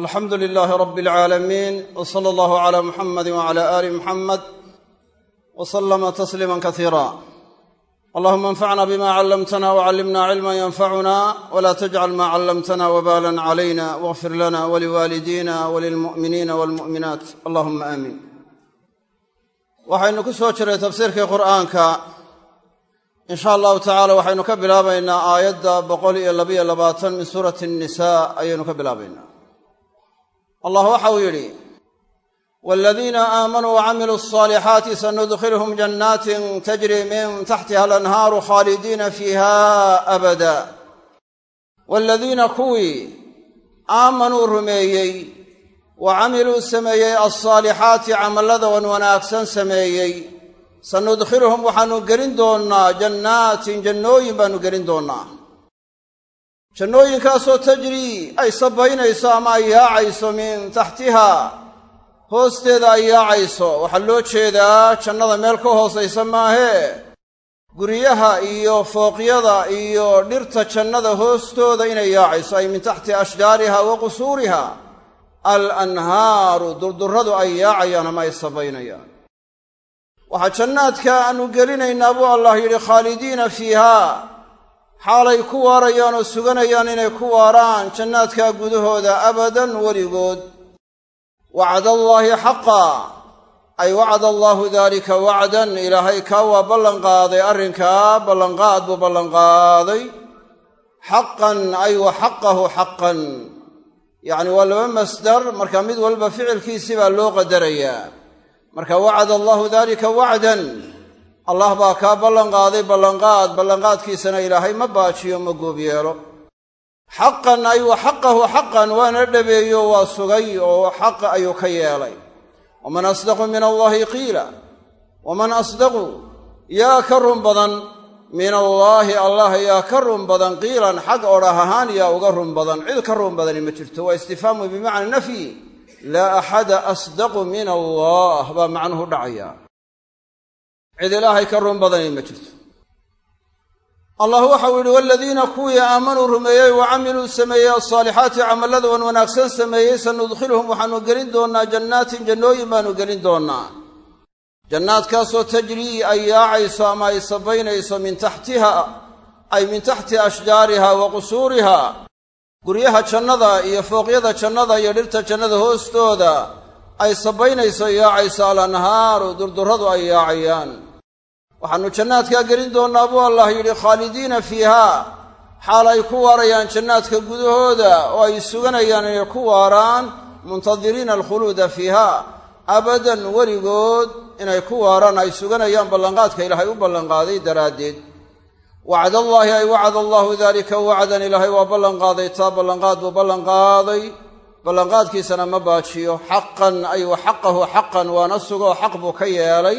alxamdu lilaahi rabi alcaalamiin w sala allahu calaa muxamadi wacalaa aali muxamed w salama tasliima kasiira allahuma anfacna bima callamtana wacallimna cilma yanfacuna wla tajcal maa callamtana wabalan calayna waqfir lana waliwaalidiina walilmu'miniina walmu'minaat allahuma aamiin waxaynu ku soo jiray tafsiirkii qur'aanka. In sha allahu tacala waxaynu ka bilaabaynaa aayadda boqol iyo labayo labaatan min suurati nisa ayaynu ka bilaabaynaa allah waxa uu yidhi waaladiina aamanuu wacamiluu alصaalixaati sanudkhilhum jannaatin tajri min taxtiha alanhaaru khaalidiina fiiha abada. Waaladiina kuwii aamanuu rumeeyey wa camiluu sameeyey alsaalixaati camallada wan wanaagsan sameeyey sanudkhiluhum waxaannu gelin doonnaa jannaatin jannooyin baannu gelin doonnaa jannooyinkaasoo tajrii ay sabaynayso ama ay yaacayso min taxtiha. Hoosteeda ay yaacayso. Waxaa loo jeedaa jannada meel ka hoosaysa maahee guryaha iyo fooqyada iyo dhirta jannada hoostooda inay yaacayso ay min taxti ashjaariha wa qusuuriha. Al anhaaru durdurradu ay yaacayaan ama ay sabaynayaan waxaa jannaadka aannu gelinaynaa buu allah yidhi khaalidiina fiiha xaalay ku waarayaan oo suganayaan inay ku waaraan jannaadkaa gudahooda abadan weligood. Wacdallaahi xaqa ay wacda allaahu daalika wacdan. Ilaahay kaa waa ballanqaaday arrinkaa ballanqaad buu ballanqaaday. Xaqan ay wa xaqahu xaqan. Yacni waa laba masdar marka mid walba ficilkiisii baa loo qadarayaa. Marka wacada allaahu daalika wacdan allah baa kaa ballanqaaday ballanqaad ballanqaadkiisana ilaahay ma baajiyo ma goob yeelo. Xaqan ay wa xaqahu xaqan waana dhabeeyo waa sugay oo xaq ayuu ka yeelay. Waman asdaqu min allaahi qiila waman asdaqu yaa ka run badan. Min allaahi allah yaa ka run badan qiilan xag odhah ahaan yaa uga run badan. Cid ka run badani ma jirto waa istifhaamu bimacna nafyi. Laa axada asdaqu min allah baa macnuhu dhacaya cid ilaahay ka run badani ma jirto. Allah waxau yidhi waladiina kuwii aamanuu rumeeyey wa camiluu sameeyey alsaalixaati camallada wan wanaagsan sameeyey sanudkhiluhum waxaanu gelin doonnaa jannaatin jannooyin baanu gelin doonnaa. Jannaadkaasoo tajrii ay yaacayso ama ay sabaynayso min taxtiha ay min taxti ashjaariha wa qusuuriha guryaha jannada iyo fooqyada jannada iyo dhirta jannada hoostooda ay sabaynayso yaacayso alanhaaru durdurradu ay yaacayaan waxaannu jannaadkaa gelin doonnaa buu allah yidhi khaalidiina fiiha xaal ay ku waarayaan jannaadka gudahooda oo ay suganayaan inay ku waaraan muntadiriina alkhuluuda fiiha abadan weligood inay ku waaraan ay suganayaan ballanqaadka ilaahay u ballanqaaday daraaddeed. Wacdallaahi ay wacada allaahu daalika wacdan ilaahay waa ballanqaaday taa ballanqaad buu ballanqaaday ballanqaadkiisana ma baajiyo. Xaqan ay wa xaqahu xaqan waana sugoo xaq buu ka yeelay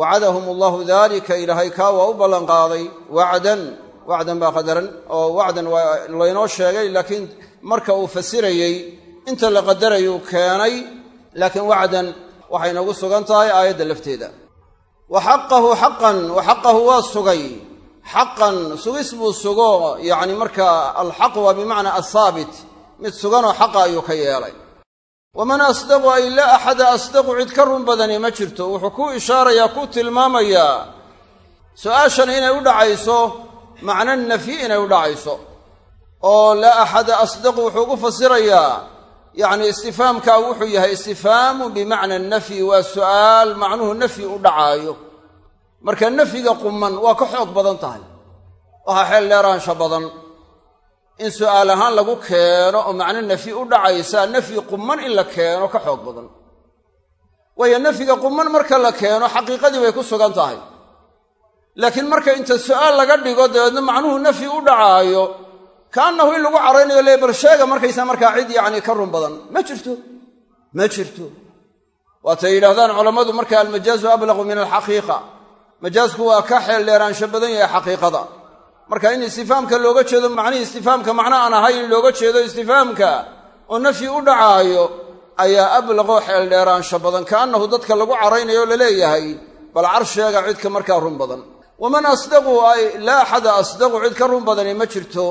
wacadahum allahu daalika ilaahay kaa waa u ballanqaaday wacdan wacdan baa qadaran oo wacdan waa laynoo sheegay laakiin marka uu fasirayey inta la qadarayuu keenay laakiin wacdan waxay noogu sugan tahay aayadda lafteeda wa xaqahu xaqan wa xaqahu waa sugay xaqan sugis buu sugo yacni markaa alxaq waa bimacnaa athaabit mid suganoo xaqa ayuu ka yeelay waman asdaqu ay laa axada asdaqu cid ka run badani ma jirto wuxuu ku ishaarayaa ku tilmaamayaa su'aashani inay u dhacayso macno nafyi inay u dhacayso oo laa axada asdaqu wuxuu ugu fasirayaa yacni istifaamkaa wuxuu yahay istifhaamu bimacna nafyi waa su'aal macnuhu nafyi u dhacaayo marka nafyiga quman waa ka xoog badan tahay waxaa xeel dheeraansha badan in su'aal ahaan lagu keeno oo macno nafyi u dhacaysaa nafyi quman in la keeno ka xoog badan. Waayo nafyiga quman marka la keeno xaqiiqadii bay ku sugan tahay. Laakiin marka inta su'aal laga dhigo dabeedna macnuhu nafyi u dhacaayo kaannahu in lagu caraynayo le bal sheega markaysaa markaa cid yacni ka run badan. Ma jirto ma jirto. Waatay yidhahdaan culammadu marka almajaazu ablaqu min alxaqiiqa. Majaasku waa ka xeel dheeraansho badan yahay xaqiiqada marka in istifaamka looga jeedo macnihii istifaamka macno aan ahayn looga jeedo istifaamka oo nafyi u dhacaayo ayaa ablaqoo xeel dheeraansho badan. Kaannahu dadka lagu caraynayo la leeyahay bal carsheega cidka markaa run badan. Waman asdaqu ay laa axada asdaqu cid ka run badani ma jirto.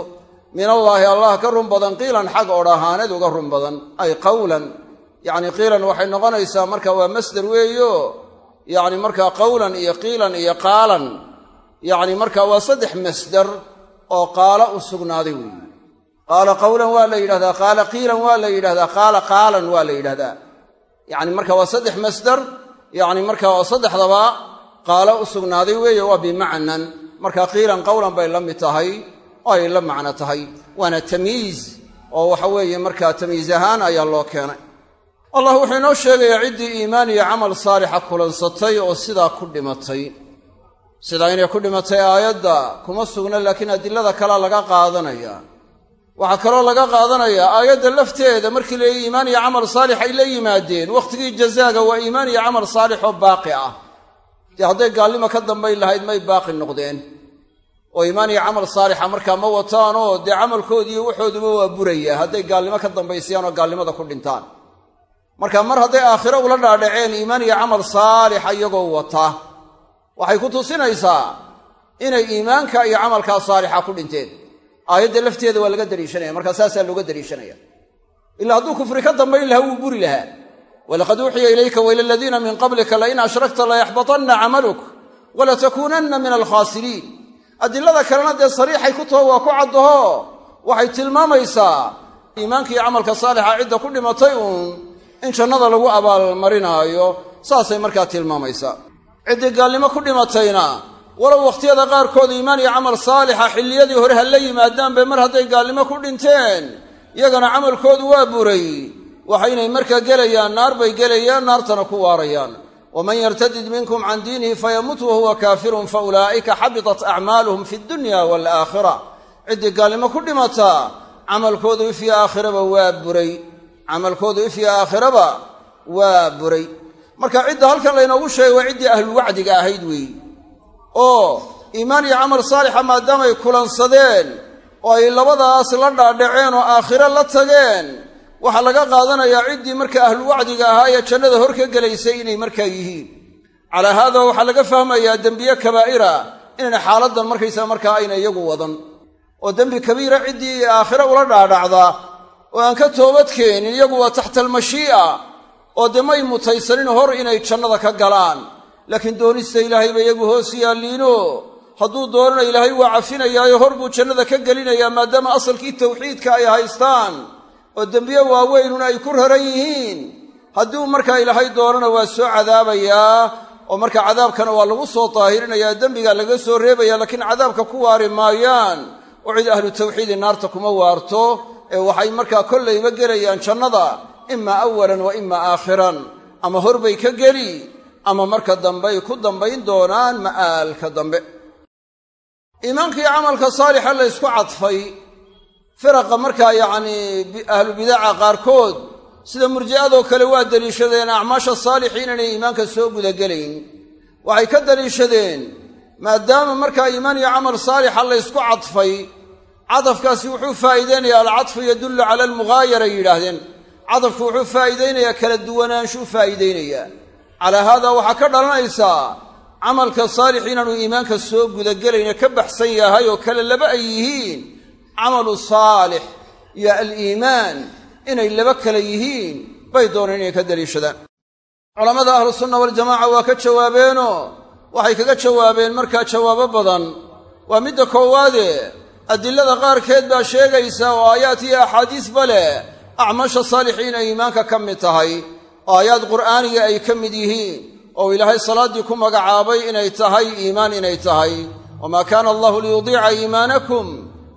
Min allaahi allah ka run badan qiilan xag odhahaaneed uga run badan. Ay qawlan yacni qiilan waxay noqonaysaa marka waa masder weeyo. Yacni markaa qawlan iyo qiilan iyo qaalan yacni marka waa saddex masdar oo qaalo u sugnaaday weeye qaala qawlan waa la yidhahdaa qaala qiilan waa la yidhahdaa qaala qaalan waa la yidhahdaa. Yacni marka waa saddex masdar yacni marka oo saddexdaba qaalo u sugnaaday weeye waa bimacnan. Marka qiilan qawlan bay la mid tahay oo ay la macno tahay. Waana tamyiiz oo waxa weeye markaa tamyiiz ahaan ayaa loo keenay. Allah wuxuu inoo sheegayaa ciddii iimaan iyo camal saalixa kulansatay oo sidaa ku dhimatay sidaa inay ku dhimatay aayadda kuma sugna laakiin adilada kalea laga qaadanaya. Waxaa kaloo laga qaadanayaa aayadda lafteeda markii la iimaan iyo camal saalix ay la yimaadeen. Wakhtigii jazaaga waa iimaan iyo camal saalix oo baaqi ah. Dee hadday gaalnimo ka dambayn lahayd may baaqi noqdeen. Oo iimaan iyo camal saalixa markaa ma wataanoo dee camalkoodii iyo waxooduba waa buraya. Hadday gaalnimo ka dambaysayaan oo gaalnimada ku dhintaan. Marka mar hadday aakhiro ula dhaadhaceen iimaan iyo camal saalixa iyagoo wata waxay ku tusinaysaa inay iimaanka iyo camalkaa saalixa ku dhinteen. Aayadda lafteeda waa laga daliishanaya markaa saasaa looga daliishanaya ilaa hadduu kufri ka dambayn lahaa wuu buri lahaa. Walaqad uuxiya ilayka waila aladiina min qablika lain ashrakta layaxbatanna camaluk walatakuunanna min alkhaasiriin. Adilada kalena dee sariixay ku taho waa ku caddaho. Waxay tilmaamaysaa iimaanka iyo camalka saalixa cidda ku dhimatay uun in jannada lagu abaalmarinaayo saasay markaa tilmaamaysaa ciddii gaalnimo ku dhimatayna. Walow wakhtiyada qaarkood iimaan iyo camal saalixa xilliyadii hore ha la yimaadaan bay mar hadday gaalnimo ku dhinteen. Iyagana camalkoodu waa buray. Waxaynay markaa gelayaan naar bay gelayaan naartana ku waarayaan. Waman yartadid minkum can diinihi fayamut wahuwa kaafirun fa ulaa'ika xabitat acmaaluhum fi dunya waalaakhira ciddii gaalnimo ku dhimataa camalkoodu ifyo aakhiraba waa buray. Camalkoodu ifyo aakhiraba waa buray marka cidda halkan laynoogu sheegay waa ciddii ahlulwacdiga ahayd weeye oo iimaan iyo camal saalixa maadaamay kulansadeen oo ay labadaas la dhaadhaceen oo aakhiro la tageen waxaa laga qaadanayaa ciddii marka ahlulwacdiga ahaa ee jannada hor ka gelaysay inay markaa yihiin. Calaa haada waxaa laga fahmayaa dembiye kabaa'ira inayna xaaladdan markaysaa markaa ayna iyagu wadan. Oo dembi kabiira ciddii aakhiro ula dhaadhacda oo aan ka toobadkeenin iyagu waa taxta almashii'a oo dee may mutaysanin hor inay jannada ka galaan. Laakiin doonista ilaahay ba iyagu hoos yaalliino hadduu doonana ilaahay waa cafinayaayo hor buu jannada ka gelinayaa maadaama asalkii tawxiidka ay haystaan. Oo dembiye waaweynuna ay ku raran yihiin. Hadduu markaa ilaahay doonana waa soo cadaabayaa oo markaa cadaabkana waa lagu soo daahirinayaa dembigaa laga soo reebaya laakiin cadaabka ku waari maayaan. Oo cid ahlu tawxiidi naarta kuma waarto ee waxay markaa kollayba gelayaan jannada imaa awalan wa imaa aakhiran. Ama horbay ka geli ama marka dambey ku dambayn doonaan ma'aalka dambe. Iimaankii camalka saalixa la ysku cadfay firaqa markaa yacnii ahlu bidaca qaarkood sida murji'adoo kale waa deliishadeen acmaasha saalixiin inay iimaanka soo gudagelayn. Waxay ka deliishadeen maadaama markaa iimaan iyo camal saalixa la ysku cadfay cadafkaasi wuxuu faa'iideynayaa alcadfu yadullu cala almughaayara yidhaahdeen cadafku wuxuu faa'iideynayaa kala duwanaanshuu faa'iideynayaa calaa haada waxaa ka dhalanaysaa camalka saalix inaanu iimaanka soo gudagelayna ka baxsan yahay oo kale laba ay yihiin camalu saalix iyo aliimaan inay laba kale yihiin bay dooneen inay ka daliishadaan. Culammada ahlusunna waljamaca waa ka jawaabeenoo waxay kaga jawaabeen markaa jawaabo badan. Waa midda koowaade adilada qaarkeed baa sheegaysa oo aayaad iyo axaadiisba leh acmaasha saalixiin ay iimaanka ka mid tahay oo aayaad qur'aaniga ay ka mid yihiin oo ilaahay salaaddii ku magacaabay inay tahay iimaan inay tahay. Wamaa kaana allahu liyudiica iimaanakum?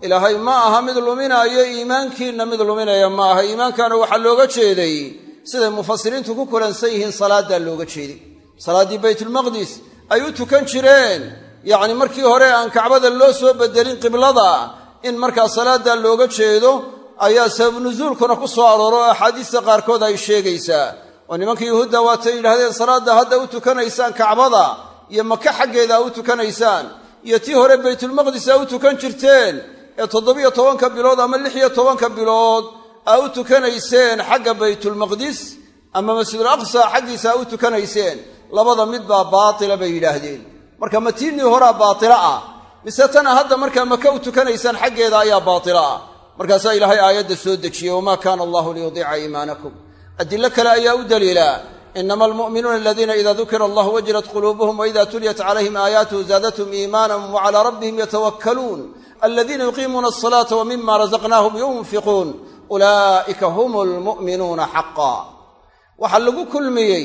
Ilaahay ma aha mid luminaayo iimaankiinna mid luminaya ma aha. Iimaankaana waxaa looga jeeday siday mufasiriintu ku kulansan yihiin salaaddaa looga jeeday. Salaaddii baytulmaqdis ay u tukan jireen yacni markii hore aan kacbada loo soo bedelin qiblada in markaa salaaddaa looga jeedo ayaa sabab nusuulkuna ku soo arooro oo axaadiista qaarkood ay sheegaysaa. Oo nimanka yuhuudda waatay yidhahdeen salaadda hadda u tukanaysaan kacbada iyo maka xaggeeda u tukanaysaan iyo tii hore baytulmaqdis aa u tukan jirteen ee toddobiyo tobanka bilood ama lix iyo tobanka bilood aa u tukanayseen xagga baytulmaqdis ama masjidul aqsa xaggiisa aa u tukanayseen labada mid baa baatila bay yidhaahdeen. Marka matiinnii horaa baatila ah mise tana hadda markaa maka u tukanaysaan xaggeeda ayaa baatila ah markaasaa ilaahay aayadda soo dejiyey wamaa kaana allahu liyudiica iimaanakum. Adilo kale ayaa u daliila inama almu'minuuna aladiina ida dukira allah wajilat quluubuhum waida tuliyat calayhim aayaatuhu zaadathum iimaana wacalaa rabbihim yatawakkaluun. Aladiina yuqiimuuna asalaata wa mima razaqnaahum yunfiquun. Ulaa'ika hum lmu'minuuna xaqa waxaa lagu kulmiyey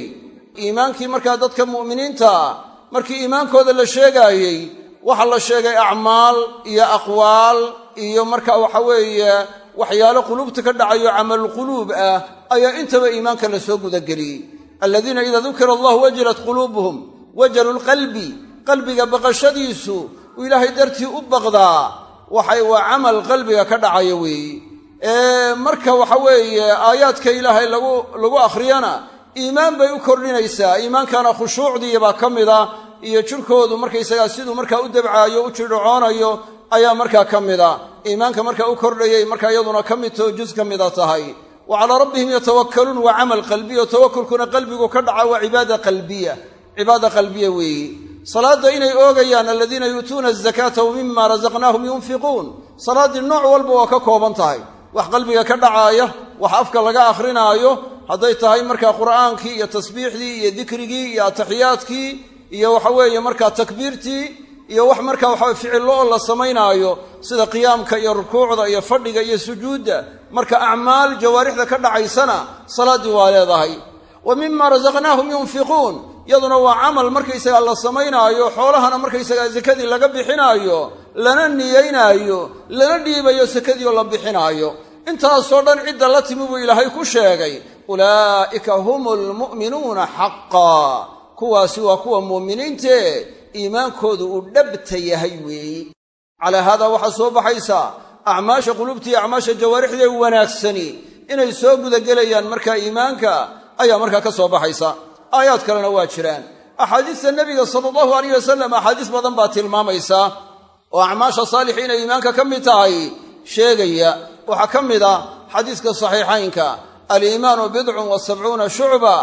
iimaankii markaa dadka mu'miniinta ah markii iimaankooda la sheegaayey waxaa la sheegay acmaal iyo aqwaal iyo marka waxa weeye waxyaalo quluubta ka dhacayo camalquluub ah ayaa intaba iimaanka la soo gudageliyey aladiina idaa dukira allahu wajilat quluubuhum wajalu lqalbi qalbiga baqashadiisu uu ilaahay dartii u baqdaa waxay waa camal qalbiga ka dhacaya weeye marka waxa weeye aayaadka ilaahay lagu akhriyana iimaan bay u kordhinaysaa. Iimaankana khushuucdiibaa ka mida iyo jirkoodu markaysagaa siduu markaa u dabcaayo u jirdhacoonayo ayaa markaa ka mida. Iimaanka markaa u kordhayay markaa iyaduna ka midtao juz ka mida tahay. Wa calaa rabbihim yatawakkaluun waa camal qalbiya tawakulkuna qalbigu ka dhaca waa cibaada qalbiya. Cibaada qalbiya weeye salaadda inay oogayaan aladiina yu'tuuna azakaata wa mima rasaqnaahum yunfiquun. Salaaddii nooc walba waa ka kooban tahay. Wax qalbiga ka dhacaaya wax afka laga akhrinaayo hadday tahay markaa qur'aankii iyo tasbiixdii iyo dikrigii iyo ataxiyaadkii iyo waxa weeye markaa takbiirtii iyo wax markaa waxa ficillo oo la samaynaayo sida qiyaamka iyo rukuucda iyo fadhiga iyo sujuudda marka acmaal jawaarixda ka dhacaysana salaaddii waa leedahay. Wa mima rasaqnaahum yunfiquun yaduna waa camal markaysagaa la samaynaayo xoolahana markaysagaa sakadii laga bixinaayo lana niyeynaayo lana dhiibayo sakadii oo la bixinaayo. Intaasoo dhan cidda la timi buu ilaahay ku sheegay ulaa'ika hum lmu'minuuna xaqaa kuwaasi waa kuwa muuminiintee iimaankoodu uu dhabta yahay weeye calaa haadaa waxaa soo baxaysaa acmaasha qulubtii acmaasha jawaarixdee wanaagsani. Inay soo gudagelayaan markaa iimaanka ayaa markaa ka soo baxaysa. Aayaad kalena waa jiraan. Axaadiista nebiga sala allahu alayh wasalam axaadiis badan baa tilmaamaysa. Oo acmaasha saalixi inay iimaanka ka mid tahay sheegaya. Waxaa ka mid a xadiiska saxiixaynka aliimaanu bidcun wa sabcuuna shucba.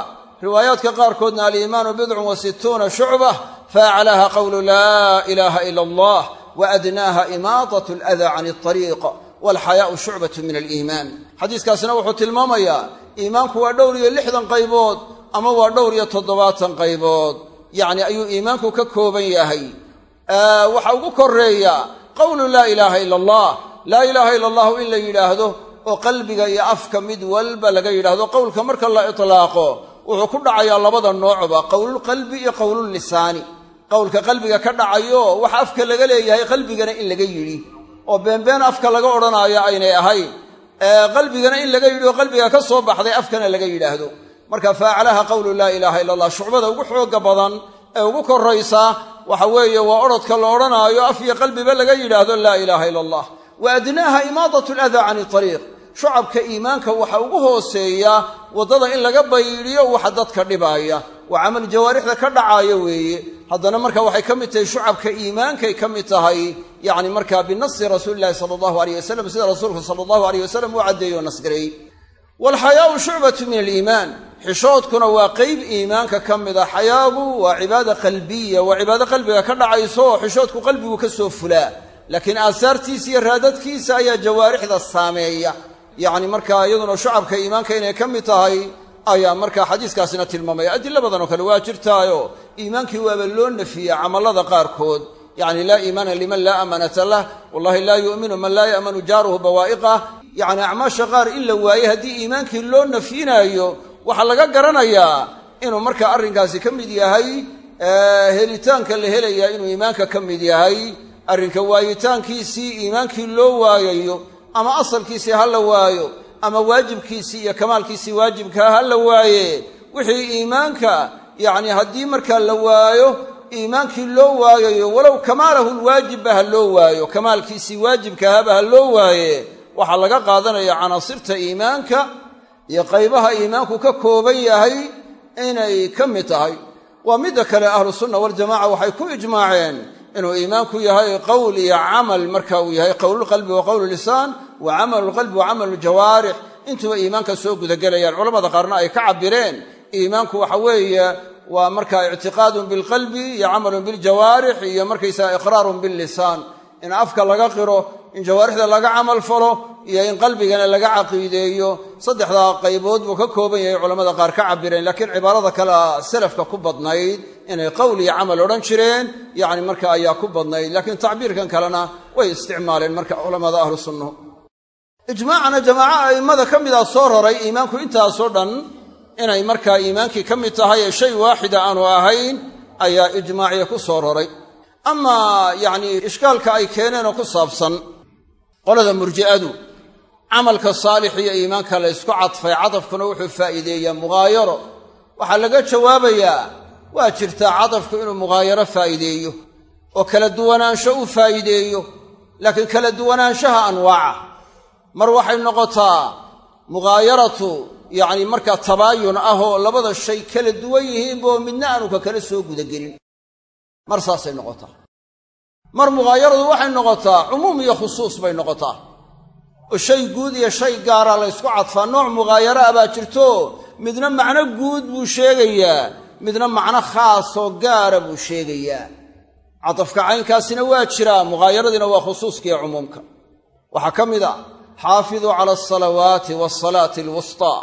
Riwaayaadka qaarkoodna aliimaanu bidcun wa sittuuna shucba faaclaaha qowlu laa ilaaha ila allah wa adnaaha imaadat aladaa can alariiq walxayaau shucbatu min aliimaan xadiiskaasina wuxuu tilmaamayaa iimaanku waa dhowr iyo lixdan qaybood ama waa dhowr iyo toddobaatan qaybood yacni ayuu iimaanku ka kooban yahay waxa ugu koreeya qowlu laa ilaaha ila allah laa ilaaha ila allahu in la yidhaahdo oo qalbiga iyo afka mid walba laga yidhaahdo qowlka marka la itlaaqo wuxuu ku dhacayaa labada noocba qowlulqalbi iyo qowlullisaani qowlka qalbiga ka dhacayo wax afka laga leeyahay qalbigana in laga yidhi. Oo beenbeen afka laga odhanaayo aynay ahayn. Qalbigana in laga yidhi oo qalbiga ka soo baxday afkana laga yidhaahdo. Marka faaclaha qowlu laa ilaaha ila allah shucbada ugu xooga badan ee ugu koraysa waxa weeye waa odhodka la odhanaayo af iyo qalbiba laga yidhaahdo laa ilaaha ila allah wa adnaaha imaadat aladaa can iariiq shucabka iimaanka waxa ugu hooseeya waddada in laga baydhiyo waxa dadka dhibaaya waa camal jawaarixda ka dhacaaya weeye. Haddana marka waxay ka mid tahay shucabka iimaankay ka mid tahay yacni markaa binasi rasuuli illahi sala allahu aleyh wasalam sida rasuulku sala allahu aleyh wasalam uu caddeeyo o nasgareeyey waalxayaau shucbatu min aliimaan. Xishoodkuna waa qeyb iimaanka ka mid a. Xayaagu waa cibaada qalbiya. Waa cibaado qalbiga ka dhacayso oo xishoodku qalbigu ka soo fulaa. Laakiin aasaartiisa iyo raadadkiisa ayaa jawaarixda saameeya. Yacni markaa iyaduna shucabka iimaanka inay ka mid tahay ayaa markaa xadiiskaasina tilmaamaya. Adilo badan oo kale waa jirtaayo. Iimaankii waaba loo nafiya camallada qaarkood. Yacni laa iimaana liman laa amanata lah. Wallahi laa yu'minu man laa ya'manu jaaruhu bawaa'iqah yacni acmaasha qaar in la waaye haddii iimaankii loo nafyinaayo waxaa laga garanayaa inuu markaa arrinkaasi ka mid yahay helitaanka la helayaa inuu iimaanka ka mid yahay. Arrinka waayitaankiisii iimaankii loo waayayo ama asalkiisii ha la waayo ama waajibkiisii iyo kamaalkiisii waajibkaa ha la waaye wixii iimaanka yacni haddii markaa la waayo iimaankii loo waayayo walow kamaalahu lwaajibba ha loo waayo kamaalkiisii waajibkaahaba ha loo waaye waxaa laga qaadanaya canaasirta iimaanka iyo qaybaha iimaanku ka kooban yahay inay ka mid tahay. Waa midda kale ahlusunna waljamaca waxay ku ijmaaceen inuu iimaanku yahay qowl iyo camal marka uu yahay qowlulqalbi wa qowlulisaan wa camalulqalbi wa camalujawaarix intuba iimaanka soo gudagelayaan culamada qaarna ay ka cabireen iimaanku waxa weeye waa markaa ictiqaadun bilqalbi iyo camalun biljawaarix iyo markaysaga iqraarun billisaan in afka laga qiro in jawaarixda laga camal falo iyo in qalbigana laga caqiideeyo saddexdaa qaybood buu ka kooban yahay culammada qaar ka cabireen laakiin cibaarada kale salafka ku badnayd inay qowl iyo camal odhan jireen yacni marka ayaa ku badnayd laakiin tacbiirkan kalena way isticmaaleen marka culammada ahlu sunnuhu ijmaacana jamaaco a'immada ka mida soo raray iimaanku intaasoo dhan inay markaa iimaankii ka mid tahay ee shay waaxida aanu ahayn ayaa ijmaaciya ku soo raray. Amaa yacnii ishkaalka ay keeneen oo ku saabsan qolada murji'adu camalka saalix iyo iimaanka la ysku cadfay cadafkuna wuxuu faa'iideeyaa mugaayaro waxaa laga jawaabayaa waa jirtaa cadafku inuu mugaayaro faa'iideeyo oo kala duwanaansho u faa'iideeyo laakiin kala duwanaanshaha anwaaca. Mar waxay noqotaa mugaayaratu yacni markaa tabaayun ah oo labada shay kala duwan yihiinboo midna aanu ka kala soo gudagelin. Mar saasay noqotaa. Mar mugaayaradu waxay noqotaa cumuum iyo khusuus bay noqotaa oo shay guud iyo shay gaara la ysku cadfaa nooc mugaayaro ah baa jirto. Midna macno guud buu sheegayaa midna macno khaasoo gaara buu sheegayaa. Cadafka caynkaasina waa jiraa mugaayaradiina waa khusuuska iyo cumuumka. Waxaa ka mid a xaafiduu cala alsalawaati waasalaati alwustaa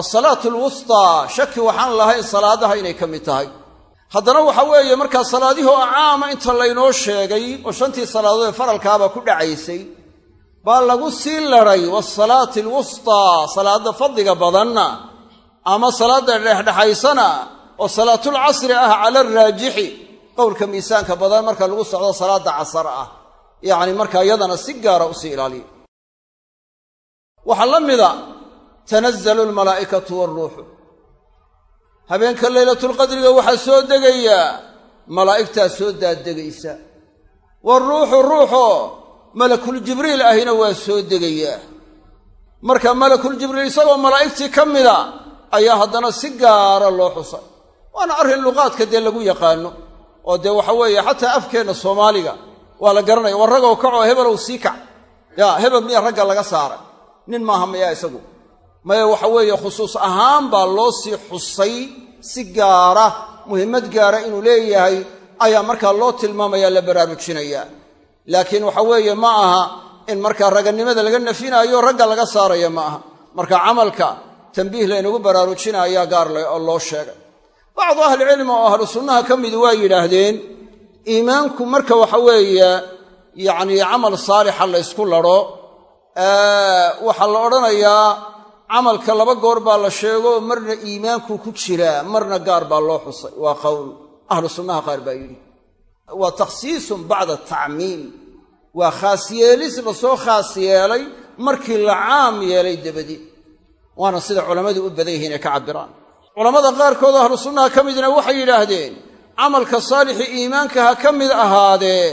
alsalaatu alwustaa shaki waxaan lahayn salaadaha inay ka mid tahay. Haddana waxa weeye markaa salaadihii oo caama inta laynoo sheegay oo shantii salaadood ee faralkaaba ku dhacaysay baa lagu sii laray waasalaati alwustaa salaadda fadliga badanna ama salaadda dhexdhexaysana oo salaatulcasri ah cala araajixi qowlka miisaanka badan marka lagu socdo salaadda casar ah yacni markaa iyadana si gaara u sii ilaaliya waxaa la mida tanazzalu almalaa'ikatu waaruuxu habeenka laylatulqadriga waxaa soo degayaa malaa'igtaa soo daadegaysa. Waaruuxu ruuxoo malakuljibriil ahina waa soo degayaa. Marka malakuljibriil isagoo malaa'igtii ka mida ayaa haddana si gaara loo xusay. Waana arrin luqaadka dee lagu yaqaano oo dee waxa weeye xataa afkeenna soomaaliga waa la garanaya war ragow kacoo hebelow sii kac. Yaa hebel miya ragga laga saaray. Nin maaha mayaa isagu. Maya waxa weeye khusuus ahaan baa loo sii xusay si gaara muhimmad gaara inuu leeyahay ayaa markaa loo tilmaamaya la baraarujinayaa laakiin waxa weeye ma aha in markaa raganimada laga nafinaayo ragga laga saaraya ma aha. Marka camalka tambiih laynagu baraarujinayaa gaar oo loo sheegay. Bacdu ahlicilmi oo ahlu sunnaha ka midi waa yidhaahdeen iimaanku marka waxa weeye yacnii camal saalixa la ysku ladho waxaa la odhanayaa camalka laba goor baa la sheego marna iimaanku ku jiraa marna gaar baa loo xusay. Waa qowl ahlu sunnaha qaar baa yidhi waa takhsiisun bacda tacmiim waa khaas yeelis la soo khaas yeelay markii la caam yeelay dabadeed waana sida culammadu u badan yihiin ay ka cabbiraan. Culammada qaarkood ahlu sunnaha ka midna waxay yidhaahdeen camalka saalixi iimaanka ha ka mid ahaadee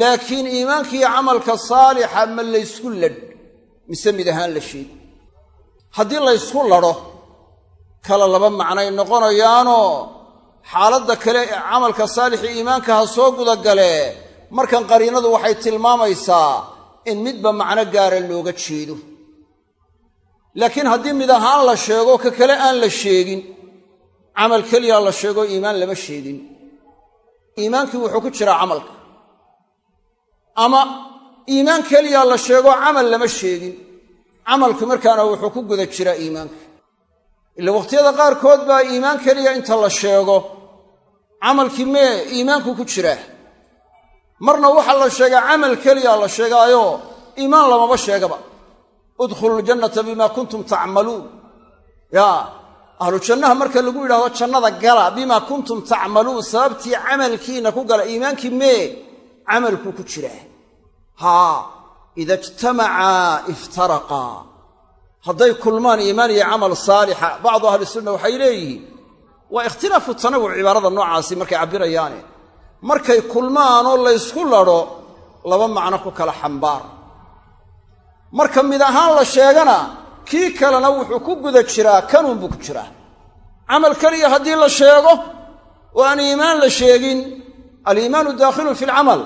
laakiin iimaankiiyo camalka saalixa ma laysku ladh mise mid ahaan la sheegi haddii laysku ladho kala laba macnay noqonayaanoo xaaladda kale ee camalka saalixi iimaanka ha soo gudagalee markan qariinadu waxay tilmaamaysaa in midba macno gaara looga jeedo. Laakiin haddii mid ahaan la sheego ka kale aan la sheegin. Camal keliyaa la sheego iimaan lama sheegin. Iimaankii wuxuu ku jiraa camalka. Ama iimaan keliyaa la sheego camal lama sheegin. Camalku markaana wuxuu ku guda jiraa iimaanka ila waqhtiyada qaarkood baa iimaan keliya inta la sheego. Camalkii mee iimaanku ku jiraa marna waxaa la sheegaa camal keliyaa la sheegaayo iimaan lamaba sheegaba. Udkhulu ljannata bimaa kuntum tacmaluun yaa ahlu jannaha marka lagu yidhahdo jannada gala bimaa kuntum tacmaluun sababtii camalkiina ku gala iimaankii mee camalkuu ku jiraa haa ida ijtamacaa iftaraqaa hadday kulmaan iimaan iyo camal saalixa bacdu ahli sunna waxay leeyihiin waa ikhtilaafu tanawuc cibaarada noocaasi markay cabbirayaane. Markay kulmaanoo laysku ladho laba macno ku kala xambaar. Marka mid ahaan la sheegana kii kalena wuxuu ku guda jiraa kanuunbuu ku jiraa. Camal keliya haddii la sheego oo aan iimaan la sheegin aliimaanu daakhilun fi alcamal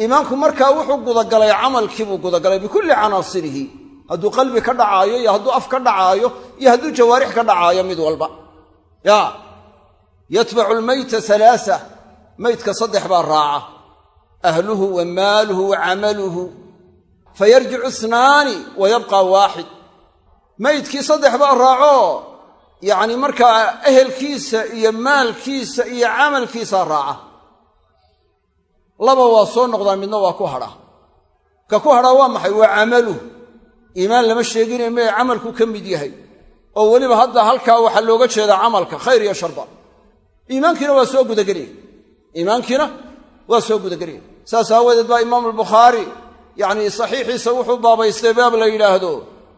iimaanku markaa wuxuu gudagalay camalkiibuu gudagalay bikulli canaasirihi hadduu qalbi ka dhacaayo iyo hadduu af ka dhacaayo iyo hadduu jawaarix ka dhacaayo mid walba. Yaa yatbacu almeyta alaasa meydka saddex baa raaca. Ahluhu wa maaluhu wa camaluhu. Fa yarjicu isnaani wa yabqa waaxid. Maydkii saddex baa raaco yacni markaa ehelkiisa iyo maalkiisa iyo camalkiisaa raaca. Laba waa soo noqdaa midna waa ku hadhaa ka ku hadhaa waa maxay? Waa camaluh iimaan lama sheeginayo mee camalku ka mid yahay. Oo weliba hadda halkaa waxaa looga jeedaa camalka khayr iyo sharba. Iimaankiina waa soo gudagelaya iimaankiina waa soo gudagelaya saas aawadeed baa imaamu albukhaari yacni saxiixiisa wuxuu baabaystay baab la yidhaahdo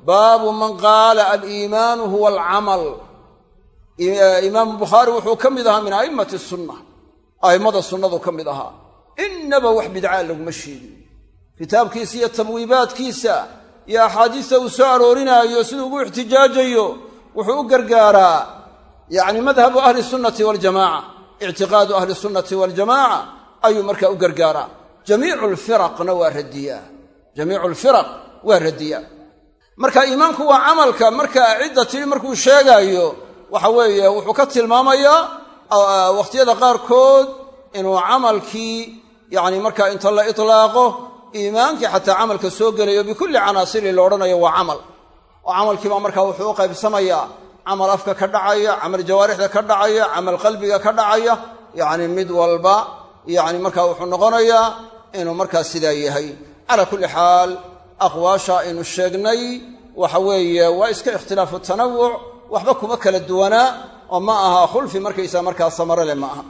baabu man qaala aliimaanu huwa alcamal. Imaamu bukhaari wuxuu ka mid ahaa min a'immati sunna a'immada sunnadu ka mid ahaa. Innaba wax bidcaa laguma sheegin. Kitaabkiisa iyo tabwiibaadkiisa iyo axaadiista uu soo aroorinaayo siduu ugu ixtijaajayo wuxuu u gargaaraa yacni madhabu ahli sunnati waljamaaca ictiqaadu ahli sunnati waljamaaca ayuu markaa u gargaaraa. Jamiicu lfiraqna waa radiyaa jamiicu lfiraq waa radiyaa marka iimaanku waa camalka marka cidda tiri markuu sheegaayo waxa weeye wuxuu ka tilmaamayaa wakhtiyada qaarkood inuu camalkii yacni markaa inta la itlaaqo iimaankii xataa camalka soo gelayo bikulli canaasiri la odhanayo waa camal. Oo camalkiibaa markaa wuxuu u qaybsamayaa camal afka ka dhacaya camal jawaarixda ka dhacaya camal qalbiga ka dhacaya yacni mid walba yacni markaa wuxuu noqonayaa inuu markaa sidaa yahay. Calaa kulli xaal aqwaasha aynu sheegnay waxa weeye waa iska ikhtilaafu tanawuc waxba kuma kala duwanaa oo ma aha khulfi markaysaa markaa samare leh ma aha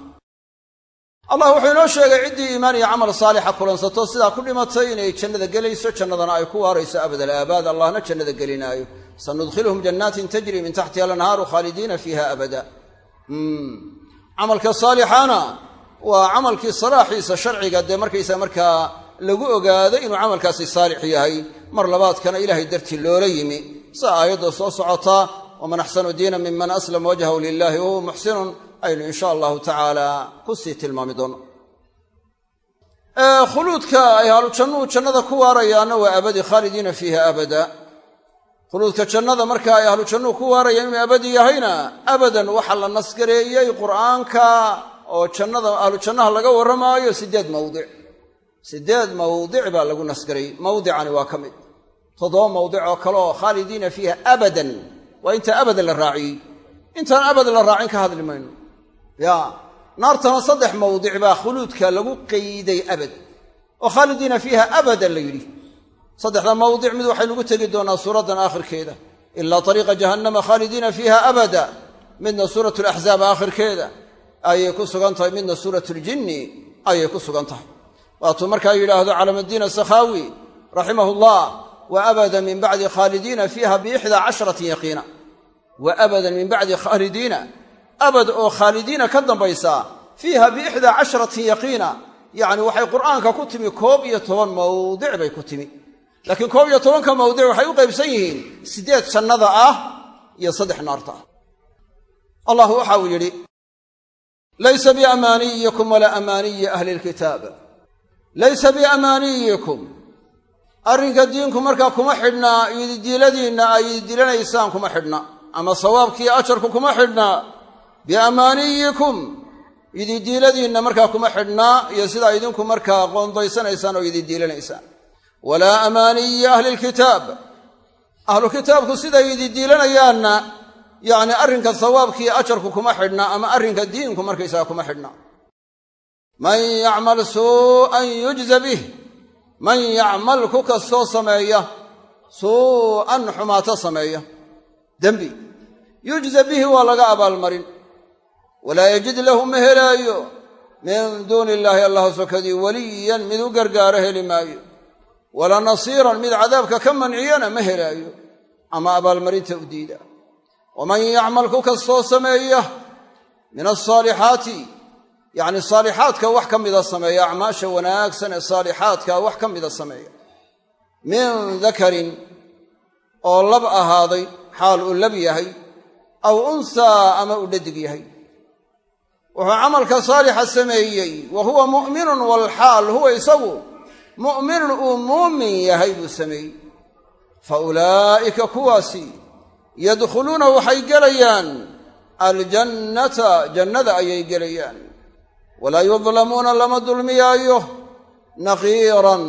allah wuxuu inoo sheegay ciddii iimaan iyo camal saalixa kulansato sidaa ku dhimatay inay jannada gelayso jannadana ay ku waarayso abad alaabaad allahna jannada gelinaayo. Sanudkhiluhum jannaatin tajri min taxtiha alanhaaru khaalidiina fiiha abada. Camalka saalixana waa camalkii salaaxiisa sharciga dee markaysaa markaa lagu ogaaday inuu camalkaasi saalix yahay mar labaadkana ilaahay dartii loola yimi. Saa aayadda soo socotaa waman axsanu diina miman aslama wajhahu lilahi wahuwa muxsinun aynu insha allahu tacaala ku sii tilmaami doono. Khuluudka ay ahlujannuhu jannada ku waarayaanna waa abadi khaalidiina fiiha abada. Khuluudka jannada marka ay ahlujannuhu ku waarayaan inuu abadi yahayna abadan waxaa la nasgareeyey qur'aanka oo jannada ahlu jannaha laga warramaayo siddeed mawdic siddeed mawdic baa lagu nasgareeyey. Mawdicani waa ka mid. Toddoba mawdic oo kale oo khaalidiina fiiha abadan. Waa inta abadan la raaciyey. Intaan abad la raacin ka hadli mayno ya naartana saddex mawdic baa khuluudka lagu qeyday abad. Oo khaalidiina fiiha abadan la yidhi. Saddexda mawdic mid waxaynugu tegi doonaa suuraddan aakhirkeeda. Ilaa ariiqa jahannama khaalidiina fiiha abada midna suurat laxzaab aakhirkeeda. Ayay ku sugan tahay midna suurat ljinni ayay ku sugan tahay. Waatuu markaa yidhaahdo calamaddiin asakhaawi raximahu llah wa abada min bacdi khaalidiina fiiha biixdaa casharatin yaqiina. Wa abadan min bacdi abad oo khaalidiina ka dambaysaa fiiha biixdaa casharatin yaqiina. Yacni waxay qur'aanka ku timi koob iyo toban mawdic bay ku timi. Laakiin koob iyo tobanka mawdic waxay u qaybsan yihiin siddeed jannada ah iyo saddex naarta. Ah allah waxa uu yidhi laysa biamaaniyikum walaa amaaniyi ahli lkitaab laysa biamaaniyikum arrinka diinku markaa kuma xidhnaa ididiiladiinna ay ididilanaysaan kuma xidhna ama sawaabkii ajarku kuma xidhnaa biamaaniyikum ididiiladiinna markaa kuma xidhnaa iyo sidaa idinku markaa qoondaysanaysaan oo ididiilanaysaan walaa amaaniyi ahli lkitaab ahlu kitaabku siday ididiilanayaanna yacni arrinka sawaabkii ajarku kuma xidhna ama arrinka diinku markaysaga kuma xidhna man yacmal suu'an yujza bih man yacmal ku kastoo sameeya suu'an xumaato sameeya. Dembi. Yujza bihi waa laga abaalmarin walaa yajid lahu ma helaayo. Min duuni illaahi allah sokadii weliyan mid u gargaaro heli maayo. Walaa nasiiran mid cadaabka ka manciyana ma helaayo. Ama abaalmarinta u diida. Waman yacmal ku kastoo sameeya min asaalixaati yacni saalixaadka wax ka mida sameeya acmaasha wanaagsan ee saalixaadka wax ka mida sameeya. Min dakarin oo lab ahaaday xaal uu lab yahay aw unsaa ama uu dhadig yahay wuxuu camalka saalixa sameeyey. Wa huwa mu'minun walxaal huwa isagu mu'minun uu muumin yahay buu sameeyey. Fa ulaa'ika kuwaasi yadkhuluuna waxay gelayaan aljannata jannada ayay gelayaan. Walaa yudlamuuna lama dulmiyaayo naqiiran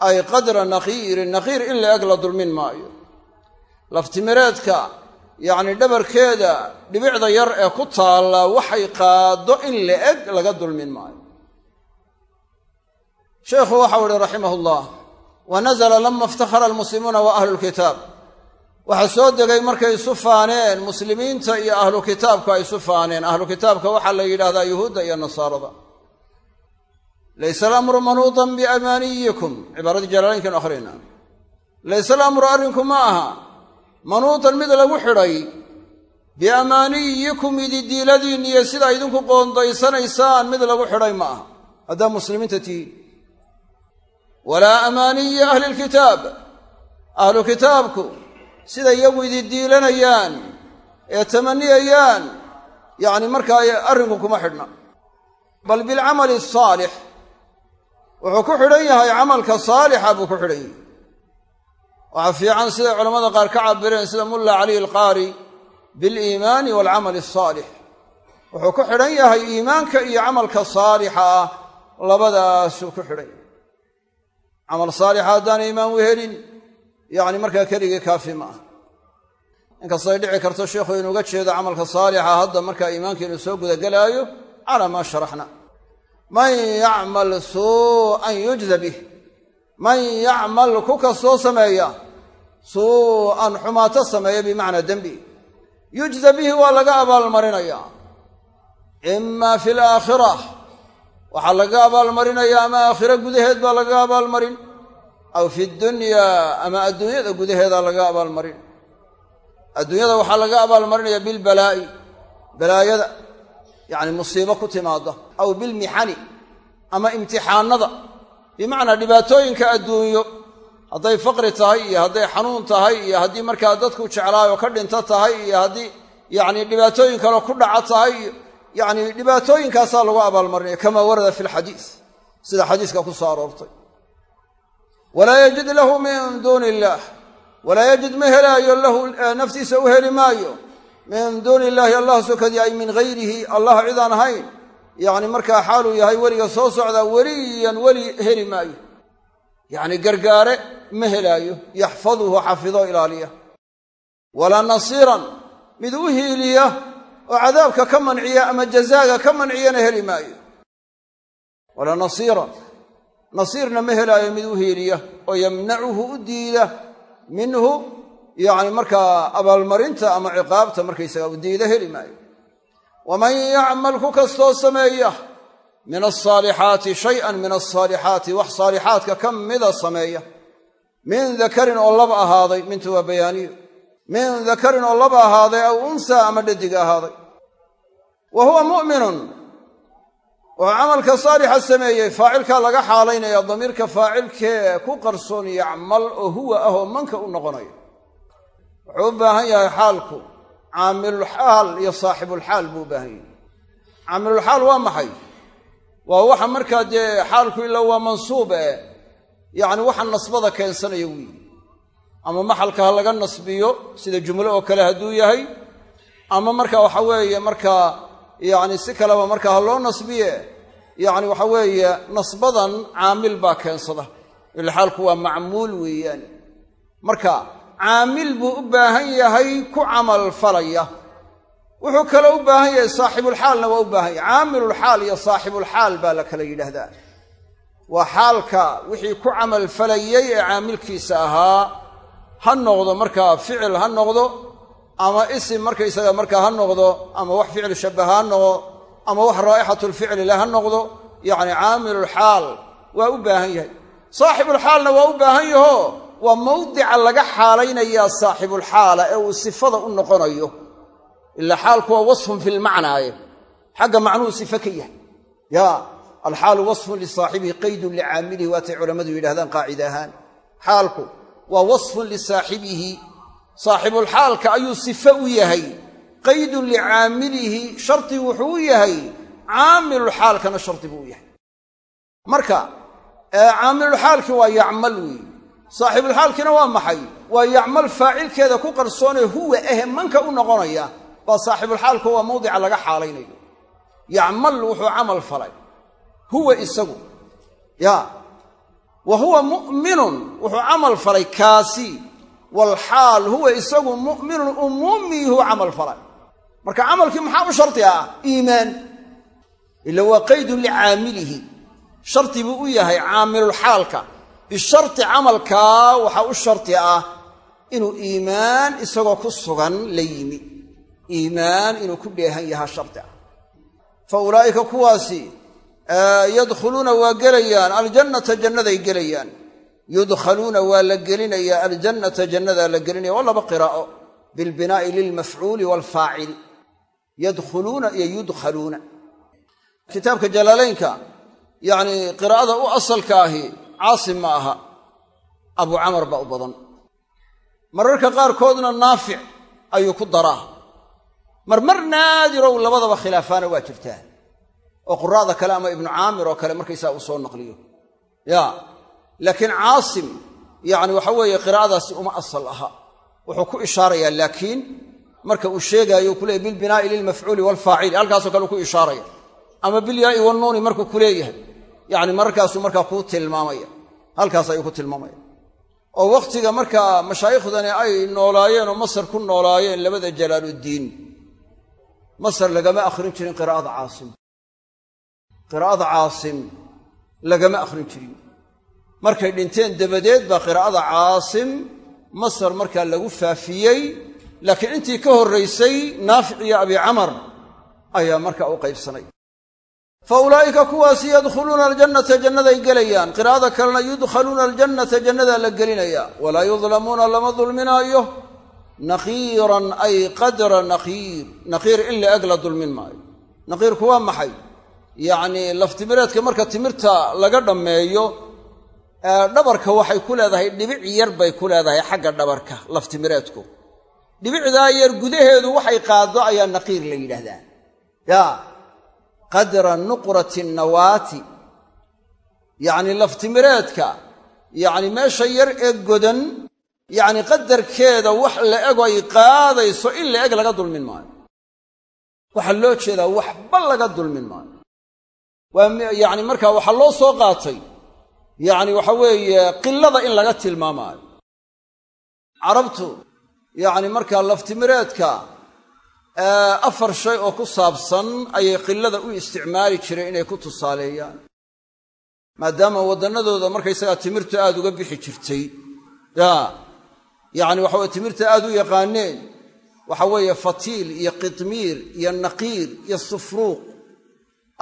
ay qadra naqiirin naqiir in la eg la dulmin maayo yacni dhabarkeeda dhibicda yar ee ku taalla waxay qaaddo in la eg laga dulmin maayo. Sheekhu waxau ihi raximah ullah wa lama iftakhara almuslimuuna wa ahlu lkitaab waxaa soo degay markay isu faaneen muslimiinta iyo ahlu kitaabku ay isu faaneen. Ahlu kitaabka waxaa la yidhahdaa yuhuudda iyo nasaarada. Laysa alamru manuutan biamaaniyikum cibaaradii jalaalaynkaenu akhriyna layse alamru arrinku ma aha manuutan mid lagu xidhay biamaaniyikum ididiiladiinni iyo sidaa idinku qoondaysanaysaan mid lagu xidhay ma aha. Haddaa muslimiinta tihiin walaa amaaniyi ahli lkitaab ahlu kitaabku sida iyagu ididiilanayaan ee tamaniyayaan yacni markaa arrinku kuma xidhna. Bal bilcamali asaalix wuxuu ku xidhan yahay camalka saalixa buu ku xidhan yahay waxaa fiican siday culamada qaar ka cabireen sida mulla caliy alqaari biliimaani waalcamali asaalix wuxuu ku xidhan yahay iimaanka iyo camalka saalixa ah labadaasuu ku xidhan yahay. Camal saalixa haddaan iimaan u helin yacni markaa keligii kaafi ma aha. Inkastay dhici karto sheikhu inuuga jeedo camalka saalixa hadda markaa iimaanka inuu soo gudagelaayo calaa maa sharaxna. Man yacmal suu'an yujza bih man yacmal ku kastoo sameeya suu'an xumaato sameeya bimacnaa dembi. Yujza bihi waa laga abaalmarinaya. Ima fi alaakhira waxaa laga abaalmarinaya ama aakhiro gudaheed baa laga abaalmarin. Aw fi dunyaa ama adduunyada gudaheeda laga abaalmarin. Adduunyada waxaa laga abaalmarinaya bilbalaa'i balaayada yacni musiibo ku timaada aw bilmixani ama imtixaanada bimacnaa dhibaatooyinka adduunyo hadday faqri tahay iyo hadday xanuun tahay iyo haddii markaa dadku jeclaayo ka dhinto tahay iyo haddii yacni dhibaatooyin kale ku dhaca tahay iyo yacni dhibaatooyinkaasaa lagu abaalmarinaya kamaa warada fi lxadiis sida xadiiska ku soo aroortay. Walaa yajid lahu min duuni illaah walaa yajid ma helaayo lahu naftiisa u heli maayo. Min duuni illaahi allah sokadii ay min hayrihi allah cidaan ahayn. Yacni markaa xaaluu yahay weliga soo socdaa weliyan weli heli maayo. Yacni gargaare ma helaayo yaxfaduhu xafido ilaaliya. Walaa nasiiran mid u hiiliya oo cadaabka ka manciya ama jazaaga ka manciyana heli maayo. Walaa nasiiran nasiirna ma helaayo mid u hiiliya oo yamnacuhu u diida minhu yacni markaa abaalmarinta ama ciqaabta markaysaga u diida heli maayo. Waman yacmal ku kastoo sameeya min alsaalixaati shay-an min alsaalixaati wax saalixaadka ka mida sameeya min dakarin oo lab ahaaday mintu waa bayaaniyo. Min dakarin oo lab ahaaday aw unsaa ama dhadig ahaaday. Wa huwa mu'minun. Wuxuu camalka saalixa sameeyey faacilkaa laga xaalaynaya damiirka faacilkee ku qarsoon yacmal oo huwa ah oo manka u noqonayo wuxuu u baahan yahay xaalku. Caamilulxaal iyo saaxibulxaal buu u baahan yahay. Caamilulxaal waa maxay? Waa waxa markaa dee xaalku ilaa waa mansuub eh yacni waxa nasbada keensanaya wiyi ama maxalka ha laga nasbiyo sida jumlo oo kale hadduu yahay ama marka waxa weeye markaa yacni si kaleba markaa ha loo nasbiye yacni waxa weeye nasbadan caamil baa keensada. Ila xaalku waa macmuul weeyaan. Marka caamil buu u baahan yahay ku camal falaya. Wuxuu kale u baahan yahay saaxibulxaalna waa u baahan yahay. Caamilulxaal iyo saaxibulxaal baa la kala yidhaahdaa waa xaalka wixii ku camal falayey ee caamilkiisa ahaa ha noqdo markaa ficil ha noqdo ama isim markaysaga markaa ha noqdo ama wax ficil shabaha ha noqdo ama wax raa'ixatulficli leh ha noqdo yacni caamilulxaal waa u baahan yahay. Saaxibulxaalna waa u baahan yaho waa mawdica laga xaalaynayaa saaxibulxaala ee uu sifada u noqonayo. Ilaa xaalku waa wasfun fi lmacnaaye xagga macnuhu sife ka yahay. Ya alxaalu wasfun lisaaxibihi qaydun licaamilihi waatay culammadu yidhahdaan qaacida ahaan. Xaalku waa wasfun lisaaxibihi saaxibulxaalka ayuu sife u yahay. Qaydun licaamilihi shardi wuxuu u yahay caamilulxaalkana shardi buu u yahay. Marka caamilulxaalki waa yacmal weeye saaxibulxaalkiina waa maxay? Waa yacmal faacilkeeda ku qarsoonee huwa ahe manka u noqonaya. Baa saaxibulxaalku waa mawdica laga xaalaynayo. Yacmal wuxuu camal falay huwa isagu. Ya. Wa huwa mu'minun wuxuu camal falay kaasi. Walxaal huwa isagu mu'minun uu muumiyuhu camal falay. Marka camalkii maxaa u shardi ah? Iimaan. Ila waa qaydun licaamilihi shardi buu u yahay caamilulxaalka bisharti camalkaa waxaa u shardi ah inuu iimaan isagoo ku sugan la yimi. Iimaan inuu ku dheehan yahaa shardi ah. Fa ulaa'ika kuwaasi yadkhuluuna waa gelayaan aljannata jannaday gelayaan. Yudkhaluuna waa la gelinayaa aljannata jannadaa la gelinaya. Waa laba qiraa'o. Bilbinaa'i lilmafcuuli waalfaacil yadkhuluuna iyo yudkhaluuna. Kitaabka jalaalaynka yacnii qiraa'ada u asalka ahi caasim ma aha. Abu camar baa u badan. Mararka qaarkoodna naafic ayuu ku daraa. Marmar naadirow labadaba khilaafaana waa jirtaa oo quraa'da kale ama ibnu caamir oo kale markaysaa uu soo naqliyo. Ya. Laakiin caasim yacni waxa weeye qiraa'adaasi uma asal aha. Wuxuu ku ishaarayaa laakiin marka uu sheegaayo ku leeyay bilbinaa'i lilmafcuuli waalfaacili halkaasoo kale uu ku ishaaraya. Ama bilyaa'i wannuuni markuu ku leeyahay. Mararkaasuu markaa kuu tilmaamaya. Halkaas ayuu ku tilmaamaya. Oo wakhtiga markaa mashaaikhdani ay noolaayeen oo masar ku noolaayeen labada jalaaluddiin masar lagama akhrin jirin qiraa'ada caasim qiraa'ada caasim lagama akhrin jirin markay dhinteen dabadeed baa qiraa'ada caasim masar markaa lagu faafiyey laakiin intii ka horraysay naafic iyo abi camar ayaa markaa u qaybsanay. Fa ulaa'ika kuwaasi yadkhuluuna aljannata jannaday gelayaan. Qiraa'ada kalena yudkhaluuna aljannata jannadaa la gelinayaa walaa yudlamuuna lama dulminaayo. Naqiiran ay qadra naqiir naqiir in la eg la dulmin maayo. Naqiirku waa maxay yacnii laftimireedka marka timirta laga dhammeeyo dhabarka waxay ku leedahay dhibic yar bay ku leedahay xagga dhabarka laftimireedku dhibicdaa yar gudaheedu waxay qaaddo ayaa naqiir la yidhaahdaa yaa qadra nuqrati nawaati. Yacni laftimireedka yacni meesha yar ee godan yacni qadarkeeda wax la ego ay qaadayso in la eg laga dulmin maayo. Waxaa loo jeedaa waxba laga dulmin maayo waa yacni markaa waxaa loo soo qaatay yacni waxa weeye qilada in laga tilmaamaayo. Carabtu yacni markaa laftimireedka afar shay oo ku saabsan ayay qilada u isticmaali jireen inay ku tusaaleeyaan. Maadaama waddannadooda markaysagaa timirtu aad uga bixi jirtay ya yacni waxa weye timirta aad u yaqaaneen waxa weeye fatiil iyo qitmiir iyo naqiir iyo sufruuq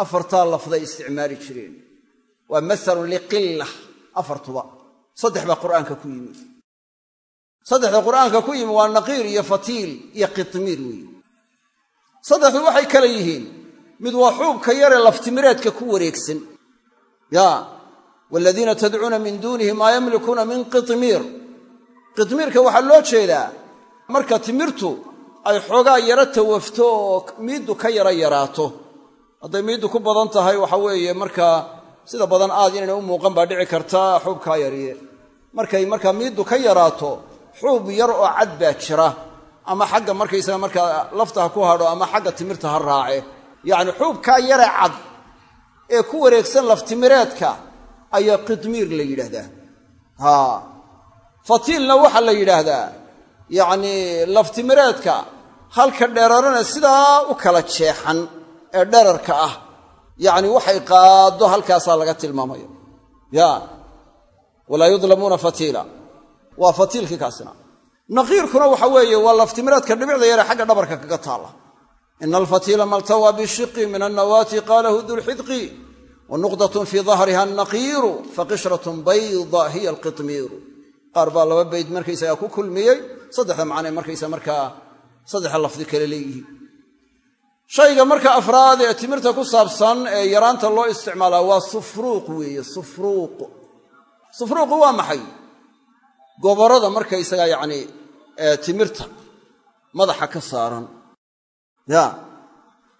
afartaa lafday isticmaali jireen. Waa masalun liqilla afartuba. Saddex baa qur'aanka ku yimi saddexda qur'aanka ku yimi waa naqiir iyo fatiil iyo qitmiir weeye saddexdu waxay kale yihiin mid waa xuubka yaree laftimireedka ku wareegsan. Ya waaladiina tadcuuna min duunihi maa yamlikuuna min qitmiir. Qitmiirka waxaa loo jeedaa marka timirtu ay xoogaa yaro tawafto oo miiddu ka yara yaraato hadday miiddu ku badan tahay waxa weeye markaa sida badan aad inayna u muuqan baa dhici kartaa xuubkaa yariye markay markaa miiddu ka yaraato xuub yar oo cad baa jira. Ama xagga markaysaga markaa lafta ha ku hadho ama xagga timirta ha raace. Yacni xuubkaa yare cad ee ku wareegsan laftimireedka ayaa qitmiir la yidhaahdaa haa. Fatiilna waxaa la yidhaahdaa yacnii laftimireedka halka dheerarana sidaa u kala jeexan ee dherarka ah. Yacni waxay qaaddo halkaasaa laga tilmaamaya ya. Walaa yudlamuuna fatiila. Waa fatiilkii kaasina. Naqiirkuna waxa weeye waa laftimireedka dhibicda yare xagga dhabarka kaga taalla. Ina alfatiila maltawaa bishiqi min annawaati qaalahu dulxidqi wa nuqdatun fii dahriha annaqiiru faqishratun bayda hiya alqitmiiru. Qaar baa laba bayd markaysagaa ku kulmiyey saddexda macnay markaysa markaa saddexa lafdi kale leeyihiin shayga marka afraad ee timirta ku saabsan ee yaraanta loo isticmaalaa waa sufruuq weeye sufruuq. Sufruuqu waa maxay? Goborada markaysaga yacni timirta madaxa ka saaran. Ya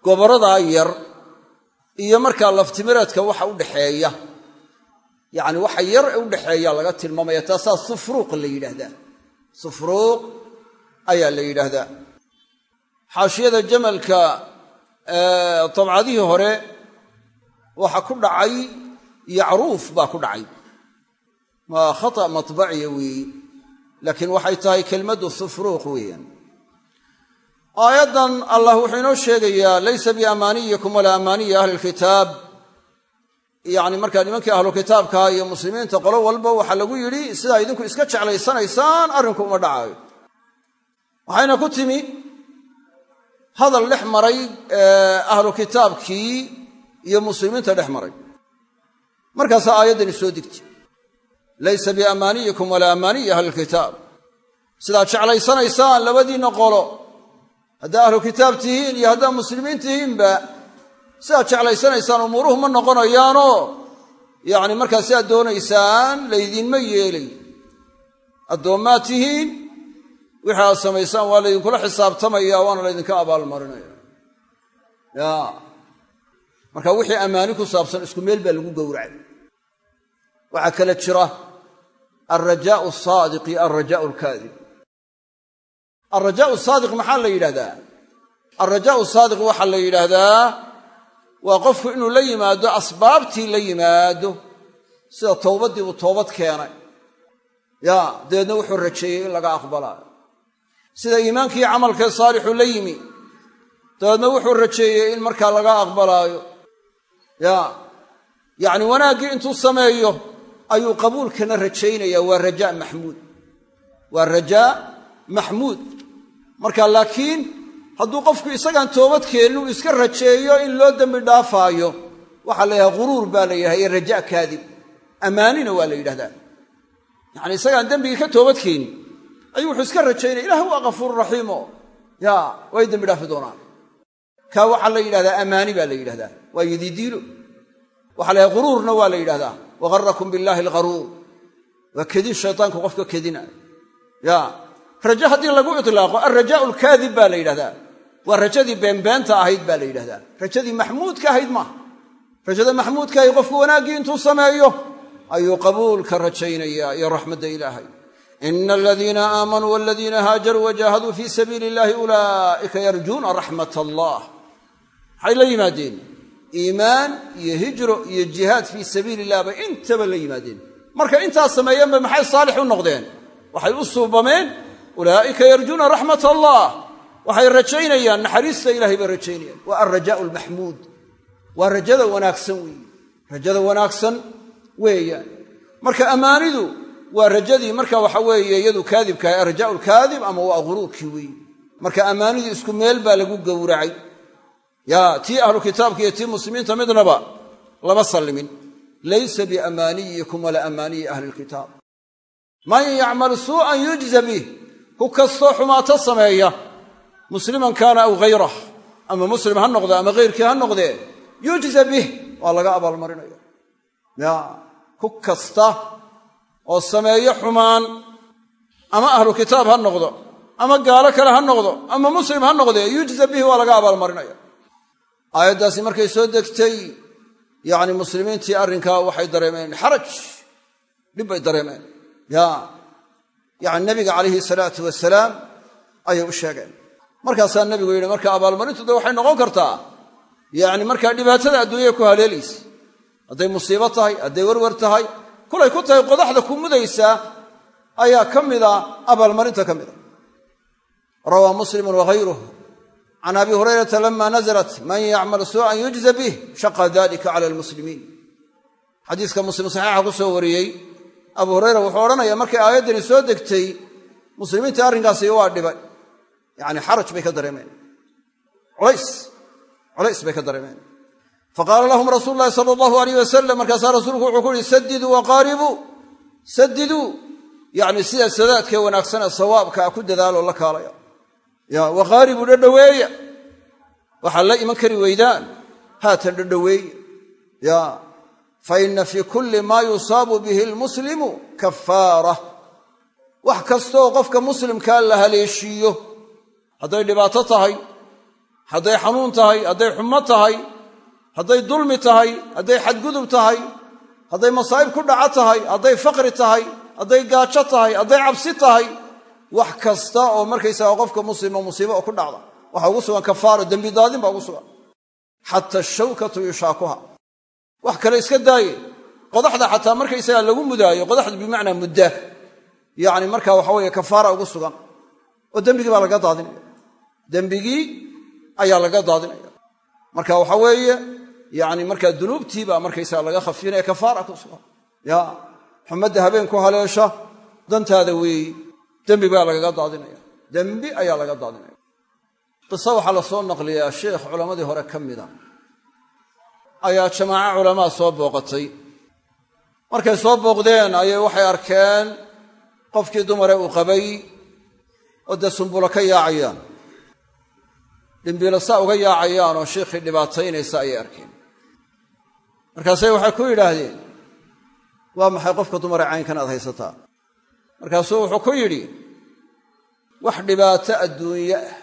goboradaa yar iyo markaa laftimireedka waxa u dhaxeeya. Yacni waxa yar ee u dhaxeeya laga tilmaamaya taasaa sufruuq la yidhaahdaa. Sufruuq ayaa la yidhaahdaa. Xaashiyada jamalka dabcadihii hore waxa ku dhacay yacruuf baa ku dhacay. Waa khata matbaciya weeyi laakiin waxay tahay kelmaddu sufruuq weeyaan. Aayaddan allah wuxuu inoo sheegayaa laysa biamaaniyikum walaa amaaniyi ahli lkitaab yacni markaa nimankii ahlu kitaabka iyo muslimiinta qolo walba waxaa lagu yidhi sidaa idinku iska jeclaysanaysaan arrinku uma dhacaayo. Waxayna ku timi hadal dhex maray ahlu kitaabkii iyo muslimiinta dhex maray. Markaasaa aayaddani soo degtay laysa biamaaniyikum walaa amaaniyi ahli lkitaab sidaad jeclaysanaysaan labadiinna qolo. Haddaa ahlu kitaab tihiin iyo haddaa muslimiin tihiinba sidaad jeclaysanaysaan umuuruhu ma noqonayaanoo yacni markaa sidaad doonaysaan laydinma yeelay. Addoommaad tihiin wixii aad samaysaan waa laydinkula xisaabtamaya waana laydinka abaalmarinaya ya. Marka wixii ammaani ku saabsan isku meel baa lagu gowracay. Waxaa kale jira alrajaau asaadiq iyo alrajaau alkaadib alrajaau saadiq maxaa la yidhahdaa? Alrajaau saadiq waxaa la yidhaahdaa waa qofku inuu la yimaado asbaabtii la yimaado sida towbaddii uu toobad keenay. Ya dabeedna wuxuu rajeeyey in laga aqbalaayo sida iimaankii camalkee saalixu la yimi dabeedna wuxuu rajeeyey in markaa laga aqbalaayo. Ya yacni wanaaggii intuu sameeyo ayuu qabuulkana rajaynaya waa rajaa maxmuud. Waa rajaa maxmuud. Marka laakiin hadduu qofku isagaan toobad keenin uu iska rajeeyo in loo dembi dhaafaayo waxaa la yidhaha ghuruur baa la yidhaha iyo rajaa kaadib. Ammaanina waa la yidhahdaa yacni isagaan dembigii ka toobad keenin ayuu wuxuu iska rajaynaya ilah waa kafuuru raxiimo ya way dembi doonaan. Kaa waxaa la yidhahdaa ammaani baa la yidhahdaa. Waa yadidiilo waxaa la yidhaha waa la yidhahdaa. Wagarakum billaahi algharuur. Waa kedin shaytaanku qofka kedina. Ya rajo haddii lagu itlaaqo alrajaau alkaadib baa la yidhahdaa. Waa rajadii beenbeenta ahayd baa la yidhahdaa. Rajadii maxmuudka ahayd maaha rajada maxmuudka ahayd qofku wanaaggii intuu sameeyo ayuu qabuulka rajaynaya iyo raxmadda ilaahay ina aladiina aamanuu waladiina haajaruu wajahaduu fii sabiili illahi ulaa'ika yarjuuna raxmat allah maxay la yimaadeen iimaan iyo hijro iyo jihaad fii sabiili illah bay intaba la yimaadeen marka intaas sameeyeenba maxay saalix u noqdeen waxay u suubameen ulaa'ika yarjuuna raxmat allah waxay rajaynayaan naxariista ilahay bay rajaynayaan waa alrajaau almaxmuud waa rajada wanaagsan weeye rajada wanaagsan weeyaan marka ammaanidu waa rajadii marka waxa weeye iyadu kaadibkahay alrajaau alkaadib ama waa ghuruurkii weeye marka ammaanidu isku meel baa lagu gowracay. Yaa tii ahlu kitaabka iyo tii muslimiinta midnaba lama sallimin. Laysa biamaaniyikum walaa amaaniyi ahli lkitaab man yacmal suu'an yujza bih ku kastoo xumaato sameeya musliman kaana aw hayrah ama muslim ha noqde ama hayrkii ha noqdee yujza bih waa laga abaalmarinaya ya oo sameeyo xumaan ama ahlu kitaab ha noqdo ama gaalo kale ha noqdo ama muslim ha noqdee yujza bihi waa laga abaalmarinaya. Aayaddaasi markay soo degtay yacni muslimiintii arrinkaa waxay dareemeen xaraj dhib bay dareemeen. Ya yacni nebiga calayhi salaatu wasalaam ayay u sheegeen. Markaasaa nebigu yidhi marka abaalmarintu de waxay noqon kartaa? Yacni markaa dhibaatada adduunyada ku haleelaysa. Hadday musiibo tahay hadday werwer tahay kulay ku tahay qodaxda ku mudaysaa ayaa ka mida abaalmarinta ka mida. Rawaa muslimun wahayruh can abi hurayrata lama nazalat man yacmal suu'an yujza bih shaqa dalika cala almuslimiin. Xadiiska muslim saxiixa ku soo wariyey abu hurayra wuxuu odhanaya markay aayaddani soo degtay muslimiinta arrinkaasi waa dhibay. Yacni xaraj bay ka dareemeen. Culays culays bay ka dareemeen faqaala lahum rasuulu llahi sala allahu alayh wasalam markaasaa rasuulku wuxuu ku yihi sadiduu waqaaribuu sadiduu yacni sida sadaadkee wanaagsanee sawaabkaa ku dadaaloo la kaalaya. Ya waqaaribuu dhadhoweeya waxaad la iman kari weydaan haatan dhadhoweeya. Ya fa ina fii kulli maa yusaabu bihi almuslimu kafaara wax kastooo qofka muslimkaa la haleeshiiyo hadday dhibaato tahay hadday xanuun tahay hadday xumo tahay hadday dulmi tahay hadday xadgudub tahay hadday masaa'ib ku dhaco tahay hadday faqri tahay hadday gaajo tahay hadday cabsi tahay wax kasta oo markaysaga qofka muslima musiibo ku dhacda waxaa ugu sugan kafaaro dembidaadin baa ugu sugan. Xata ashawkatu yushaakuha. Wax kale iska daaye. Qodaxda xataa markaysaga lagu mudaayo qodaxdu bimacnaa mudda yacni marka waxa weeye kafaara ugu sugan. Oo dembigii baa laga daadinaya. Dembigii ayaa laga daadinaya. Marka waxa weeye yani markaa dunuubtii baa markaysaga laga khafiinaya kafaara ku sugan ya xumadda habeen ku haleesha dantaada weeyi. Dembi baa lagaga daadinaya. Dembi ayaa laga daadinaya. Qise waxaa la soo naqliyaa sheikh culammadii hore ka mida. Ayaa jamaaco culamaa soo booqatay. Markay soo booqdeen ayay waxay arkeen qofkii dumare uu qabay oo dee sumbulo ka yaacayaan dhimbiilo saa uga yaacayaan oo shiikhii dhibaataynaysa ayay arkeen markaasay waxay ku yidhaahdeen waa maxay qofka dumare caynkan aad haysataa? Markaasuu wuxuu ku yidhi wax dhibaato adduunye ah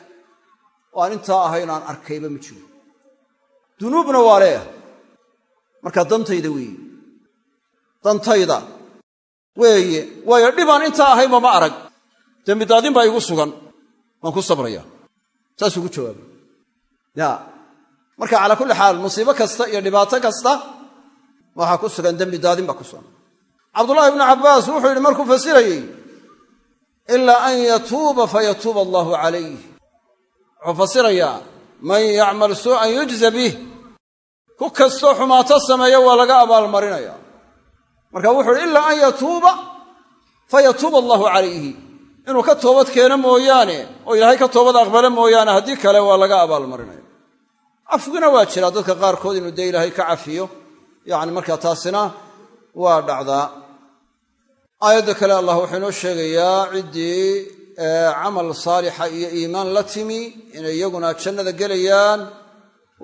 oo aan intaa ahayn aan arkayba ma jiro. Dunuubna waa leeah markaa dantayda weeye dantayda weeye waayo dhibaan intaa ahaynba ma arag. Dembi daadin baa igu sugan waan ku sabraya saasuu ugu jawaabay marka calaa kulli xaal musiibo kasta iyo dhibaato kasta waxaa ku sugan dembi daadin baa ku sugan. Cabdullaahi ibnu cabbaas wuxuu yidhi markuu fasirayey ilaa an yatuuba fayatuuba allaahu calayh wuxuu fasirayaa man yacmal suu'an yujza bih. Ku kastoo xumaato sameeya waa laga abaalmarinaya marka wuxuu yidhi ilaa an yatuuba fayatuuba allaahu calayhi inuu ka toobad keeno mooyaane oo ilaahay ka toobad aqbale mooyaane haddii kale waa laga abaalmarinaya cafiguna waa jiraa dadka qaarkood inuu dee ilaahay ka cafiyo. Yacni markaa taasina waa dhacdaa. Aayadda kale allah wuxuu inoo sheegayaa ciddii camal saalixa iyo iimaan la timi inay iyaguna jannada gelayaan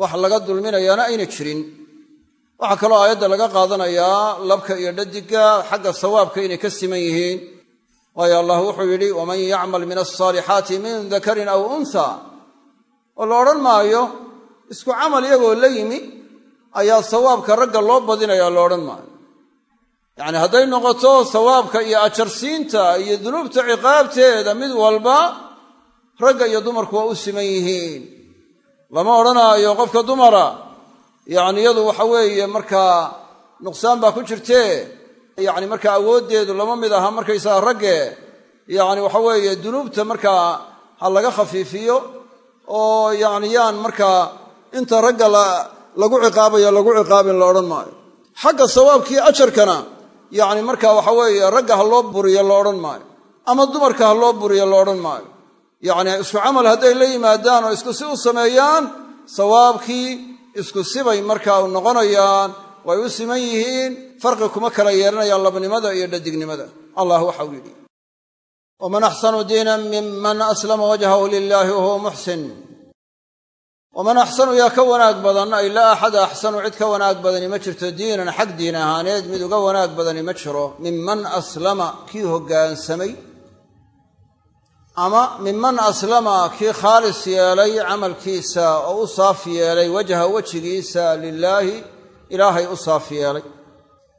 wax laga dulminayaana ayna jirin. Waxaa kaloo aayadda laga qaadanayaa labka iyo dhadiga xagga sawaabka inay ka siman yihiin waayo allah wuxuu yidhi waman yacmal min alsaalixaati min dakarin aw unha oo la odhan maayo isku camal iyagoo la yimi ayaa sawaabka ragga loo badinaya la odhan maayo. Yacni hadday noqoto sawaabka iyo ajarsiinta iyo dunuubta ciqaabteeda mid walba ragga iyo dumarku waa u siman yihiin. Lama odhanaayo qofka dumara. Yacni iyadu waxa weeye markaa nuqsaan baa ku jirtee yacni markaa awooddeedu lama mid aha markaysaga ragge. Yacni waxa weeye dunuubta markaa ha laga khafiifiyo oo yacni yaan markaa inta ragga lagu ciqaabayo lagu ciqaabin la odhan maayo. Xagga sawaabkii ajarkana yacni marka waxa weeye ragga ha loo buriyo la odhan maayo. Ama dumarka ha loo buriyo la odhan maayo. Yacni isku camal hadday la yimaadaan oo isku si u sameeyaan sawaabkii isku sibay markaa u noqonayaan way u siman yihiin farqi kuma kala yeelanayaan labnimada iyo dhadignimada allah waxau yidhi waman axsanu diinan miman aslama wajhahu lilaahi wahuwa muxsin waman axsanu yaa ka wanaag badan ay laa axada axsanu cid ka wanaag badani ma jirto diinan xag diin ahaaneed mid uga wanaag badani ma jiro. Minman aslama kii hoggaansamay ama minman aslama kii khaalis yeelay camalkiisa oo u saaf yeelay wajha wejigiisa lilaahi ilaahay u saaf yeelay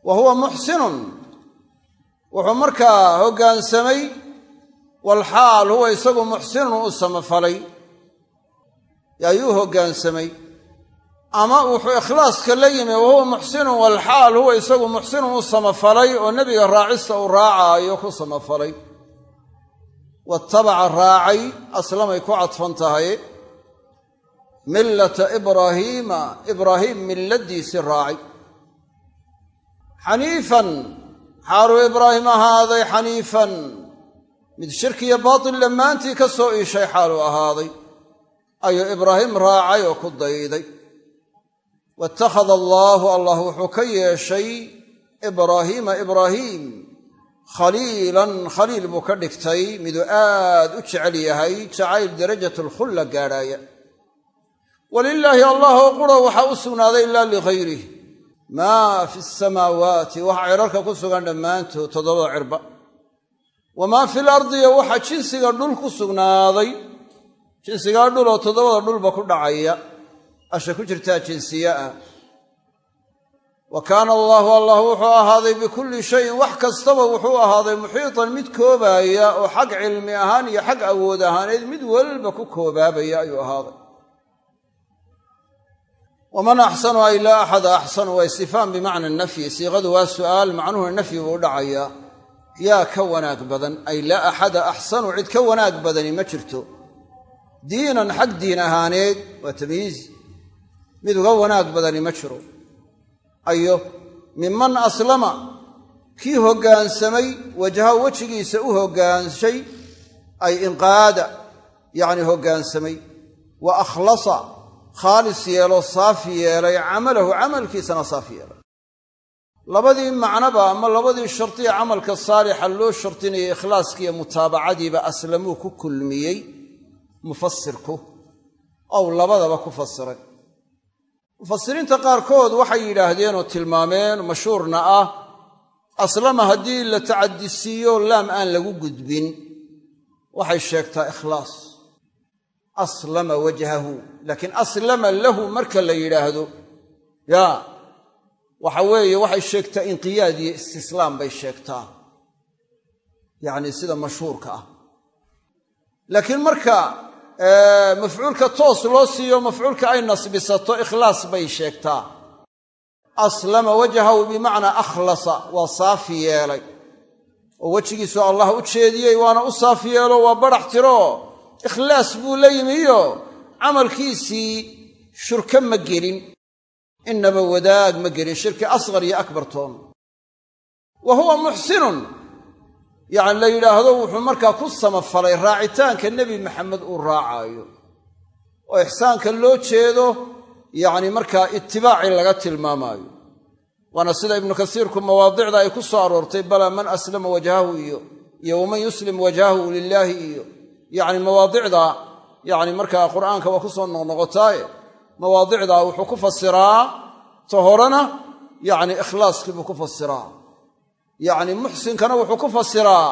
wa huwa muxsinun wuxuu markaa hoggaansamay walxaal huwa isagu muxsinun u samafalay. Ayuu hoggaansamay ama wuxuu ikhlaaska la yimi wahuwa muxsinun walxaal huwa isagu muxsinun u samafalay oo nebiga raacista uu raacaayo ku samafalay. Waatabaca raacay aslamay ku cadfan tahay. Millata ibraahiima ibraahiim milladiisii raacay xaniifan. Xaaluu ibraahim ahaaday xaniifan. Mid shirkiyo baatil dhammaantii ka soo iishay xaaluu ahaaday. Ayuu ibraahim raacay oo ku dayday. Waittakhada allaahu allah wuxuu ka yeeshay ibraahiima ibraahiim khaliilan khaliil buu ka dhigtay. Miduu aad u jecel yahay jacayl darajat alkhulla gaadhaaya. Walilaahi allahoo qura waxaa u sugnaaday ilaa ligayrih maa fi samaawaati waxa cirarka ku sugan dhammaantood toddobada cirba. Wamaa fi lardiyo waxa jinsiga dhul ku sugnaaday. Jinsigaa dhul oo toddobada dhulba ku dhacaya. Asha ku jirtaa jinsiye ah. Wa kaana allaahu allah wuxuu ahaaday bikulli shayin wax kastaba wuxuu ahaaday muxiitan mid koobaaya oo xag cilmi ahaan iyo xag awood ahaaneed mid walba ku koobaabaya ayuu ahaaday waman axsanu ay laa axada axsanu waa istifhaam bimacna nafyi. Siiqadu waa su'aal macnuhuna nafyi buu dhacayaa yaa ka wanaag badan ay laa axada axsanu cid ka wanaag badani ma jirto. Diinan xag diin ahaaneed waa tamyiiz. Mid uga wanaag badani ma jiro. Ayo minman aslama kii hoggaansamay wajaha wejigiisa u hoggaanshay ay inqaada yacni hoggaansamay wa akhlasa khaalis yeelo saafi yeelay camalahu camalkiisana saafi yeelay. Labadii macnoba ama labadii shardiya camalka saalixa loo shardinayay ikhlaaskiiyo mutaabacadiiba aslamuu ku kulmiyey mufasirku ow labadaba ku fasiray mufasiriinta qaarkood waxay yidhaahdeenoo tilmaameen mashhuurna ah aslama haddii la tacadisiiyo laam aan lagu gudbin. Waxay sheegtaa ikhlaas aslama wajhahu laakiin aslama lahu marka la yidhaahdo yaa waxa weeye waxay sheegtaa inqiyaad iyo istislaam bay sheegtaa yacni sida mashhuurka ah. Laakiin marka mafcuulka toos loo siiyo mafcuulka ay nasbisato ikhlaas bay sheegtaa. Aslama wajhahu bimacnaa akhlasa waa saafi yeelay. Oo wejigiisu allah u jeediyey waana u saafi yeelo waa barax tiro ikhlaas buu la yimiyo. Camalkiisii shurka ma gelin. Innaba wadaag ma gelin. Shirki asqar iyo akbar toon. Wa huwa muxsinun yacni la yidhaahdo wuxuu markaa ku samafalay raacitaanka nebi maxamed uu raacaayo oo ixsaanka loo jeedo yacni markaa itibaacii laga tilmaamaayo. Waana sida ibnu kasiirku mawaadicda ay ku soo aroortay balaa man aslama wajhahu iyo iyo waman yuslim wajhahu lilaahi iyo yacni mawaadicda yacni markaa qur'aanka waa ku soo noqnoqotaaye mawaadicdaa wuxuu ku fasiraa ta horena yacni ikhlaaskii buu ku fasiraa yacni muxsinkana wuxuu ku fasiraa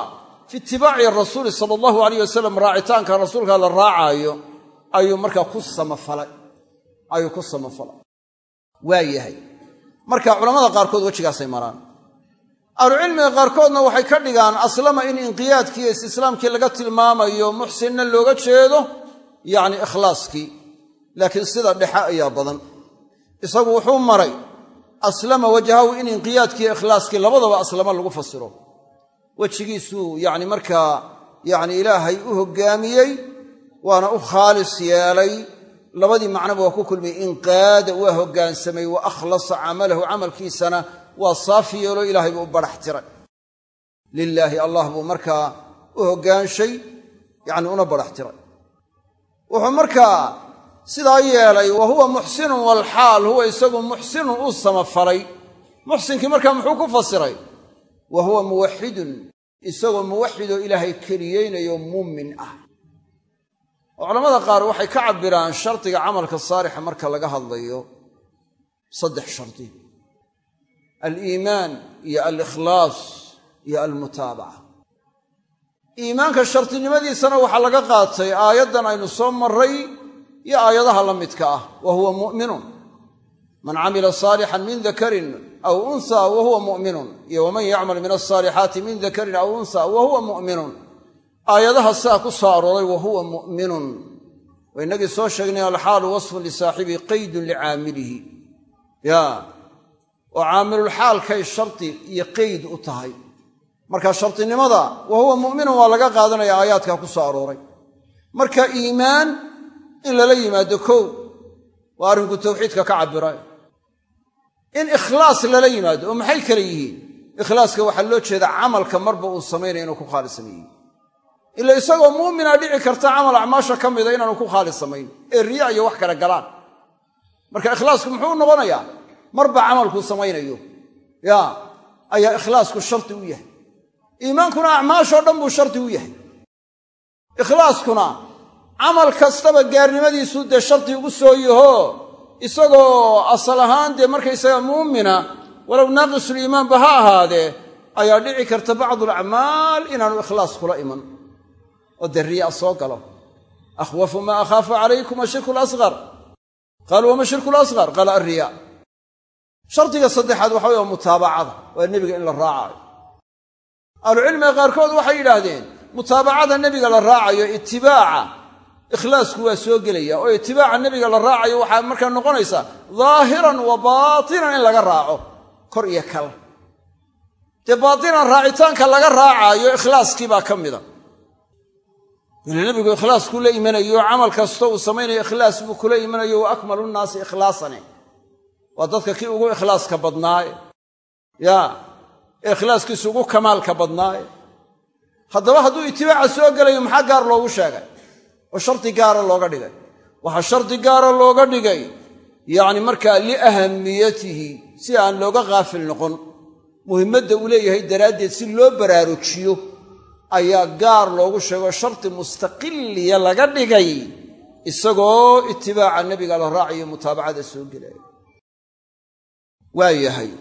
fi itibaaci rasuuli sala allahu alayh wasalam raacitaanka rasuulka la raacaayo ayuu markaa ku samafalay ayuu ku samafalay. Waa yahay. Marka culamada qaarkood wejigaasay maraan ahlucilmiga qaarkoodna waxay ka dhigaan aslama in inqiyaadkii iyo laga tilmaamayo muxsinna looga jeedo? Yacni ikhlaaskii. Laakiin sida dhexe ayaa badan. Isagu wuxuu maray aslama wajhahu in inqiyaadkiiyo ikhlaaskii labadaba aslama lagu fasiro. Wejigiisuu yacni markaa yacni ilaahay u hoggaamiyey waana u khaalis yeelay. Labadii macnoba waa ku kulmiyey inqaada waa hoggaansamay wa akhlasa camalahu camalkiisana waa saafi yeelo ilaahay buu u barax tiray lilaahi allah buu markaa u hoggaanshay yacni una barax tiray wuxuu markaa sidaa yeelay wa huwa muxsinun walxaal huwa isagu muxsinun uu samafalay. Muxsinkii markaa muxuu ku fasiray wa huwa muwaxidun isagoo muwaxidoo ilaahay keliyeynayo muumin ah. Oo culamada qaar waxay ka cabbiraan shardiga camalka saalixa marka laga hadlayo saddex shardi aliimaan iyo alikhlaas iyo almutaabaca. Iimaanka shardinimadiisana waxaa laga qaatay aayaddan aynu soo marray iyo aayadaha la midka ah wa huwa mu'minun. Man camila saalixan min dakarin aw unsa wa huwa mu'minun. Iyo waman yacmal min alsaalixaati min dakarin aw unsa wa huwa mu'minun. Aayadaha sidaa ku soo arooray wa huwa mu'minun. Waa innagii soo sheegnay alxaalu wasfun lisaaxibihi qaydun licaamilihi oo caamilulxaalkay shardi iyo qeyd u tahay. Marka shardinimada wa huwa waa laga qaadanaya aayaadkaa ku soo arooray. Marka iimaan in lala yimaado kow waa arrinku tawxiidka ka cabira in ikhlaas lala yimaado oo maxay kale yihiin? Ikhlaaska waxaa loo jeedaa camalka marba uu samaynaya inuu ku khaalis sameeyey. Ila isagoo muumina dhici karta camal acmaasha ka mida inaanu ku khaalis samayn ee riya iyo wax kale galaan. Marka ikhlaasku muxuu noqonayaa marba camalkuu samaynayo. Ya ayaa ikhlaasku shardi u yahay. Iimaankuna acmaashoo dhan buu shardi u yahay. Ikhlaaskuna camal kastaba gaarnimadiisuu dee shardi ugu soo yaho isagoo asal ahaan dee markaysaga muumina walow naaqisuliimaanba ha ahaadee ayaa dhici karta bacdulacmaal inaanu ikhlaas kula iman. Oo dee riyaa soo galo. Akhwafu maa akhaafu calaykum ashirku lasqar qaaluu wama shirku lasqar qaala alriyaa shardiga saddexaad waxa wey mutaabacada waa nebiga in la raacaayo ahlucilmiga qaarkood waxay yidhaahdeen mutaabacada nebiga la raacayo itibaaca ikhlaasku waa soo gelaya oo itibaaca nebiga la raacayo waxaa markaa noqonaysaa daahiran wa baatinan in laga raaco kor iyo kal. Dee baatinan raacitaanka laga raacaayo ikhlaaskii baa ka mida ila nebigu ikhlaaskuu la imanayo camal kasta uu samaynayo ikhlaas buu kula imanayo wa akmalu nnaasi ikhlaasane waa dadka kii ugu ikhlaaska badnaaye ya ikhlaaskiisu ugu kamaalka badnaaye haddaba hadduu itibaaca soo gelayo maxaa gaar loogu sheegay? Oo shardi gaara looga dhigay. Waxaa shardi gaara looga dhigay yacni markaa liahamiyatihi si aan looga kaafil noqon. Muhimmadda uu leeyahay daraaddeed si loo baraarujiyo ayaa gaar loogu sheego shardi mustaqiliya laga dhigay isagoo itibaaca nebiga la raacayo mutaabacada soo gelaya waa yahay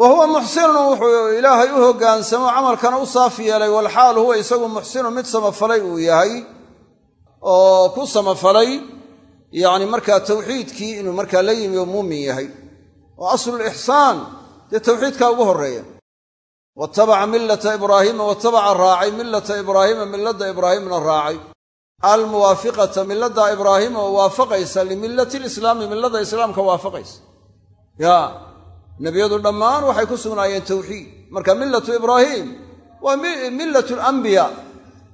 wa huwa muxsinun wuxuu ilaahay u hoggaansamo camalkana u saaf yeelay walxaal huwa isagu muxsinun mid samafalay uu yahay oo ku samafalay yacni markaa tawxiidkii inuu markaa la yimi oo muumin yahay. Oo aslulixsaan dee tawxiidkaa ugu horreeya. Watabaca millata ibraahiima watabaca raacay millata ibraahiima milladda ibraahimna raacay. Almuwaafiqata milladda ibraahiima oo waafaqaysa limillati lislaami millada islaamka waafaqaysa ya nebiyadu dhammaan waxay ku sugnaayeen tawxiid. Marka millatu ibraahiim waa millatu alambiyaa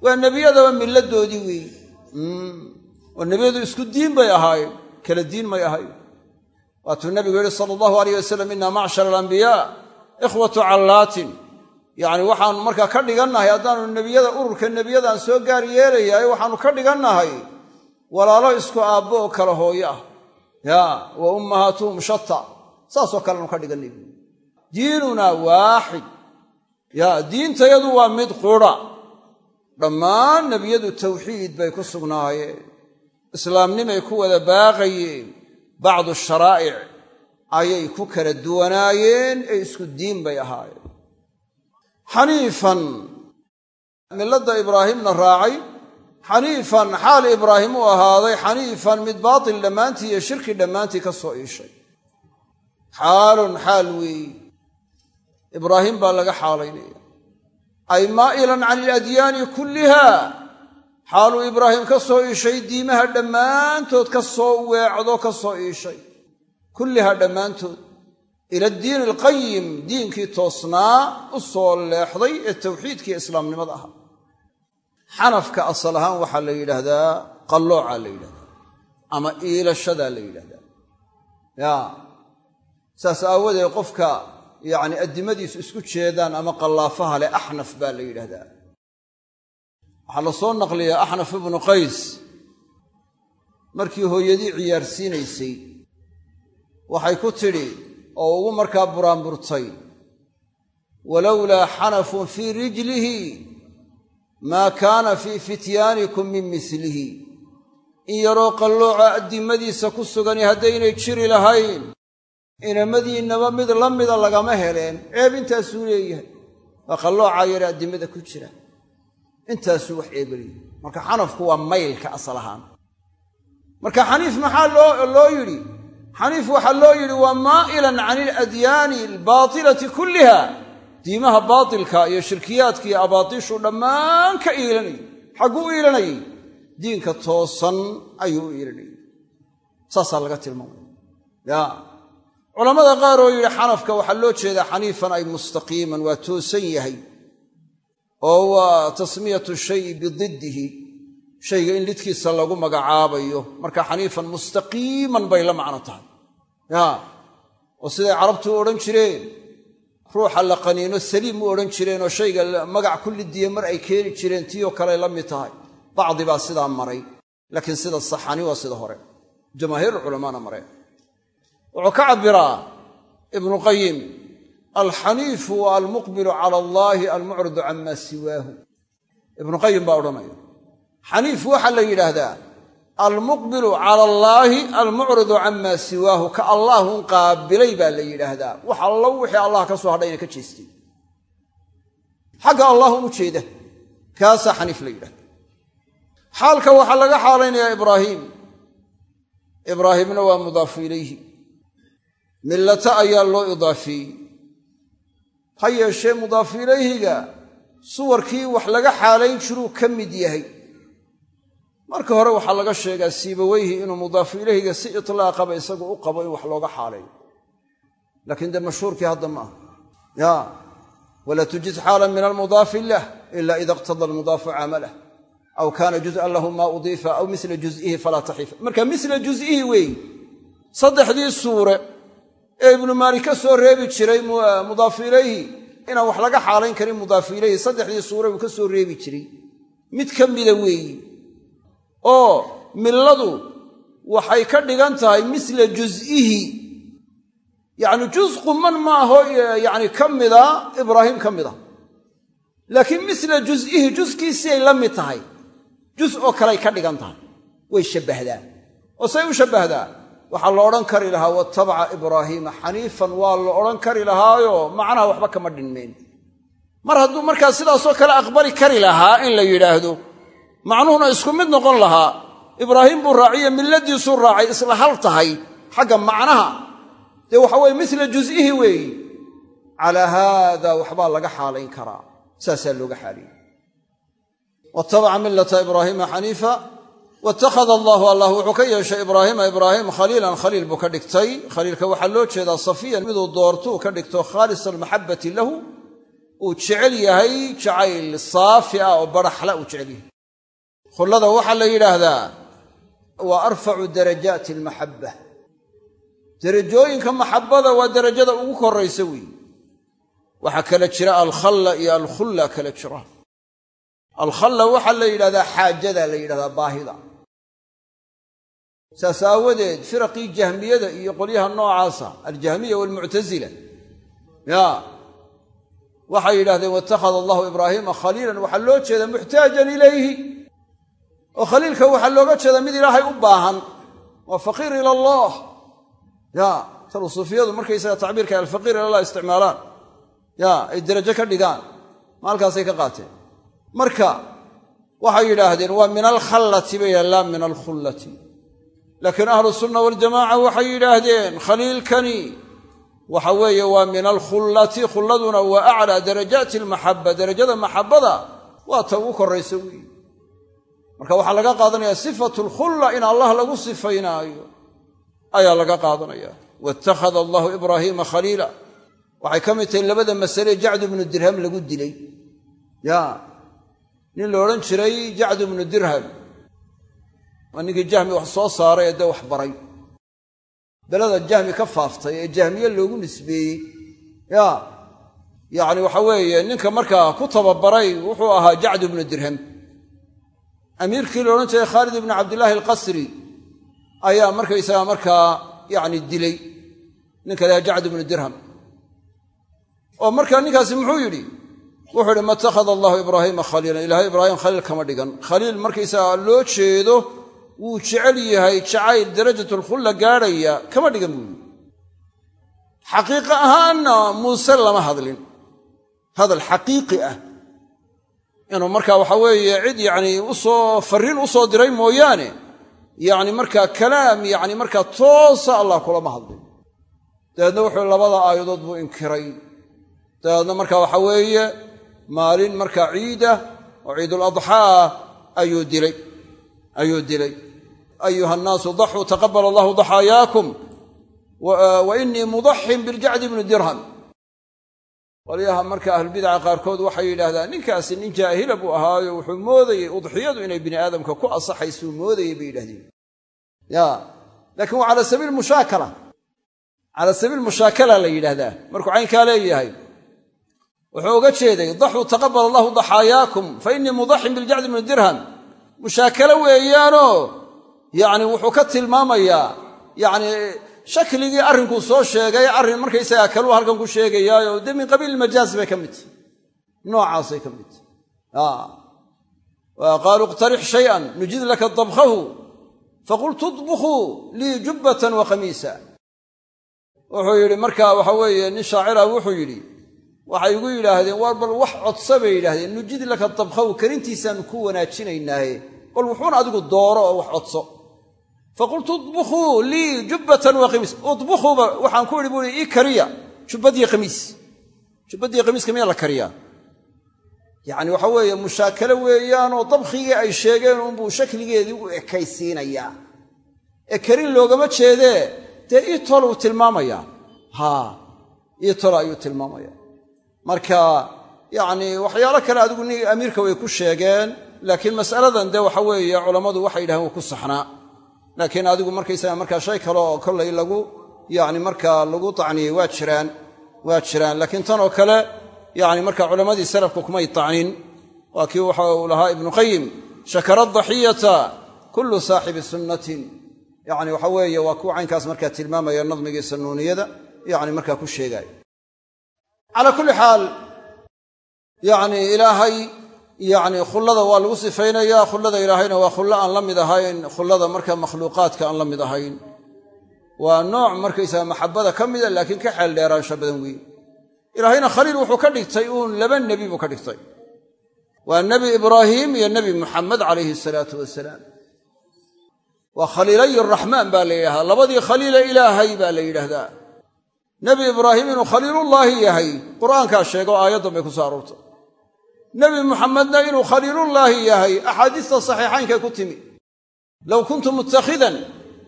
waa nebiyadaba milladoodii weeye oo nebiyadu isku diin bay ahaayeen kala diin may ahayn waatuu nebigu yihi sala allahu alayh wasalam inna macshara alambiyaa ikhwatu callaatin yacni waxaanu markaa ka dhigannahay haddaanu nebiyada ururka nebiyadaan soo gaar yeelayahay waxaanu ka dhigannahay walaalo isku aabbo oo kala hooyo ah. Ya wa ummahaatuhum shata saasoo kaleanu ka dhigannay buui diinunaa waaxid. Ya diintayadu waa mid qura dhammaan nebiyadu tawxiid bay ku sugnaayeen. Islaamnimay ku wada baaqayeen. Bacdu sharaa'ic ayay ku kala duwanaayeen ee isku diin bay ahaayeen. Xaniifan milladda ibraahimna raacay. Xaniifan xaal ibraahim u ahaaday. Xaniifan mid baatil dhammaantii iyo shirki dhammaantii ka soo iishay xaalun xaal weeye ibraahim baa laga xaalaynaya. Ay maa'ilan can iladyaani kulliha. Xaaluu ibraahim ka soo iishay diimaha dhammaantood ka soo weecdo ka soo iishay kulliha dhammaantood. Ila diini alqayim diinkii toosnaa u soo leexday ee tawxiidkiiyo islaamnimada ahaa. Xanafka asal ahaan waxaa la yidhaahdaa qalloocaa la yidhahdaa ama iilashadaa la yidhahdaa saas aawadeed qofka yacni addimadiisu isku jeedaan ama qallaafaha leh axnaf baa la yidhahdaa waxaa la soo naqliyaa axnaf ibnu qays. Markii hooyadii ciyaarsiinaysay waxay ku tidhi oo ugu markaa buraanburtay walowlaa xanafun fii rijlihi maa kaana fii fityaanikum min mislihi. In yaroo qallooca addimadiisa ku sugani haddaynay jiri lahayn inamadiinnaba mid la mida lagama heleen. Ceeb intaasuu leeyahay. Waa qalloocaa yare addimada ku jira. Intaasuu wax eebeliya marka xanafku waa maylka asal ahaan marka xaniif maxaa loo yidhi? Xaniif waxaa loo yidhi waa maa'ilan can iladyaani albaatilati kulliha. Diimaha baatilka iyo shirkiyaadka iyo abaatiishu dhammaan ka iilanayay. Xagguu iilanayay. Diinka toosan ayuu u iilanayay. Saasaa laga tilmaamaya ya culammada qaar oo yidhi xanafka waxaa loo jeedaa xaniifan ay mustaqiiman waa toosan yahay oo waa tasmiyatu shayi bididdihi shayga in lidkiisa lagu magacaabayo. Marka xaniifan mustaqiiman bay la macno tahay. Ya oo siday carabtu u odhan jireen ruuxa la qaniino saliim u odhan jireen oo shayga magac ku lidiya mar ay keeni jireen tiioo kale la mid tahay. Bacdi baa sidaa maray laakiin sida saxani waa sida hore. Jamaahiirulculamaana mareen wuxuu ka cabbiraa ibnuqayim alxaniifu wa almuqbilu cala allaahi almucridu cama siwaahu. Ibnuqayim baa odhanaya xaniif waxaa la yidhaahdaa almuqbilu cala allaahi almucridu cama siwaahu. Ka allaahun qaabilay baa la yidhaahdaa. Wax allo wixii allah ka soo hadhayna ka jeestay. Xagga allaahun u jeeda. Kaasaa xaniif la yidhahda waxaa laga xaalaynayaa ibraahimna waa mudaafu ilayhi millata ayaa loo idaafeeyey ha yeeshee mudaafu ilayhiga suwarkii wax laga xaalayn jiruu ka mid yahay. Marka hore waxaa laga sheegaa siibaweyhi inuu mudaafu ilayhiga si itlaaqaba isagu u qabo in wax looga xaaleeyo laakiin dee mashhuurkii hadda ma aha. Ya wala tujiz xaalan min almudaafi lah ila ida iqtada almudaafu caamalah. Aw kaana juz'an lahu ma udiifa aw mila juz'ihi falaa taxifa marka mila juz'ihi weeyi saddexdii suure ee ibnu maalik ka soo reebi jiray mudaafu ilayhi inaan wax laga xaalayn karin mudaafu ilayhi saddexdii suure uu ka soo reebi jiray. Mid ka mida weeyi. Oo milladu waxay ka dhigan tahay misla juz'ihi. Yacni juz quman maaho yacni ka mida ibraahim ka mida. Laakiin misla juz'ihi juskiisii ay la mid tahay. Juz oo kaley ka dhigan tahay. Way shabbahdaa oo say u shabbahdaa waxaa la odhan kari lahaa wattabaca ibraahiima xaniifan waa la odhan kari lahaayo. Macnaha waxba kama dhinmayn mar hadduu markaa sidaasoo kale aqbali kari lahaa in la yidhaahdo macnuhuna isku mid noqon lahaa ibraahim buu raaciye milladiisuu raacay isla hal tahay xagga macnaha. Dee waxa weye misla juz'ihi weeyi calaa haada waxbaa laga xaalayn karaa. Saasaa looga xaaliyey wattabaca millata ibraahiima xaniifa waittakhada allaahu allah wuxuu ka yeeshay ibraahiima ibraahim khaliilan khaliil buu ka dhigtay khaliilka waxaa loo jeedaa safiyan miduu doortuu ka dhigto khaalisa almaxabbati lahu uu jecel yahay jacayl saafi ah oo baraxla uu jecel yahay khullada waxaa la yidhaahdaa waa arfacu darajaati almaxabba derajooyinka maxabbada waa derajada ugu koraysa weeye waxaa kala jira alkhalla iyo alkhulla kala jira alkhalla waxaa saas aawadeed firaqii jahmiyada iyo qolyaha noocaasa aljahmiya waalmuctasila ya waxay yidhahdeen waittakhada allahu ibraahiima khaliilan waxaa loo jeeda muxtaajan ilayhi. Oo khaliilka waxaa looga jeedaa mid ilaahay u baahan waa faqiir ila allah. Ya talu suufiyadu markaysaga tacbiirka alfaqiir ila allah isticmaalaan ya ay derajo ka dhigaan maalkaasay ka qaateen. Marka waxay yidhaahdeen waa min alkhallati bay yidhahen laa min alkhullati laakiin ahlu sunna waljamaaca waxay yidhaahdeen khaliilkani waxa weeye waa min alkhullati khulladuna waa aclaa darajaati almaxabba derajada maxabbada waa ta ugu koraysa weyi marka waxaa laga qaadanayaa sifatu lkhulla in allah lagu sifaynaayo ayaa laga qaadanaya. Waittakhada allahu ibraahiima khaliila. Waxay ka mid tahay labada masale jacdu bnu dirham lagu dilay. Ya nin la odhan jiray jacdu bnu dirham waa ninkii jahmi wax soo saaray ee dee wax baray. Belada jahmi ka faaftay ee jahmiye loogu nisbeeyey. Ya yacni waxa weeye ninka markaa ku tababaray wuxuu ahaa jacdu bnu dirham. Amiirkii la odhan jiray khaalid ibnu cabdillaahi alqasri ayaa markaysaga markaa yacni dilay. Ninka laha jacdu bnu dirham. Oo markaa ninkaasi muxuu yidhi? Wuxuu yidhi ma itakhada allahu ibraahiima khaliilan. Ilaahay ibraahim khaliil kama dhigan. Khaliil markaysaga loo jeedo wuu jecel yahay jacayl darajatulkhulla gaadhaya kama dhigan buu yidhi xaqiiqi ahaanna muuse lama hadlin. Hadal xaqiiqi ah. Inuu markaa waxa weeye cid yacni u soo farriin u soo diray mooyaane yacni markaa kalaam yacni markaa toosa allah kulama hadlin. Dabeedna wuxuu labada aayadood buu inkiray. Dabeedna markaa waxa weeye maalin markaa ciidah oo ciidul adxaa ayuu dilay ayuu dilay ayuha annaasu daxuu taqabal allahu daxaayaakum wa inii mudaxin biljacdi bni dirham qolyaha marka ahlulbidaca qaarkood waxay yidhaahdaan ninkaasi nin jaahila buu ahaayo wuxuu moodayey udxiyadu inay bini aadamka ku asaxaysuu moodayey bay yidhahdeen ya laakiin waa cala sabiil mushaakala cala sabiil mushaakala la yidhaahdaa markuu caynkaa leeyahay wuxuu uga jeeday daxuu taqabal allahu daxaayaakum fa innii mudaxin biljacdi bni dirham mushaakalo weeyaanoo yacni wuxuu ka tilmaamayaa yacni shakligii arrinkuu soo sheegay arrin markaysagaa kaluu halkan ku sheegayaayo dee min qabiil majaaz bay ka mid tahy noocaasay ka mid tahy qaaluu iqtarix shayan nujid laka dabkhahu faqultu idbukhuu lii jubbatan wa khamiisa wuxuu yidhi markaa waxa weeye nin shaacira wuxuu yidhi waxay igu yidhaahdeen war bal wax codsa bay yidhaahdeen nujid laka dabkhahu karintiisaannu ku wanaajinaynaaye bal wuxuun adigu dooro oo wax codso faqultu idbukhuu lii jubbatan wa khamiis idbukhuuba waxaan ku idhi buui ii kariya jubbadii khamiis jubbadii khamiiska miyaa la kariyaa yacni waxa weeye mushaakalo weeyaanoo dabkhigii ay sheegeen unbuu shakligeedii u ekaysiinayaa ee karin loogama jeedee dee itol uu tilmaamayaa haa itol ayuu tilmaamaya marka yacni waxyaalo kale adigu amiirka way ku sheegeen laakiin mas'aladan dee waxa weeye culammadu waxay yidhahdeen wuu ku saxnaa laakiin adigu markaysaga markaa shay kale oo kollay lagu yacni markaa lagu tacniyey waa jiraan waa jiraan. Laakiin tan oo kale yacni marka culammadii salafka kumay tacnin waa kii waxa uu lahaa ibnu qayim shakara daxiyata kullu saaxibi sunnatin. Yacni waxa weeye waa kuwa caynkaas markaa tilmaamaya nadmigiisa nuuniyada yacni markaa ku sheegaaya calaa kulli xaal yacni ilaahay yacni khullada waa lagu sifaynayaa khullada ilaahayna waa khullo aan la mid ahayn khullada marka makhluuqaadka aan la mid ahayn. Waa nooc markaysaga maxabada ka mida laakiin ka xeel dheeraansha badan weyn. Ilaahayna khaliil wuxuu ka dhigtay uun laba nebi buu ka dhigtay. Waa nebi ibraahiim iyo nebi muxamed calayhi salaatu wasalaam. Waa khaliilay raxmaan baa la yidhahdaa labadii khaliile ilaahay baa la yidhaahdaa. Nebi ibraahim inuu khaliilullaahi yahay qur'aankaa sheego aayaddan bay ku soo aroortay nebi muxamedna inuu khaliilullaahi yahay axaadiista saxiixaynkay ku timi. Low kuntu mutakhidan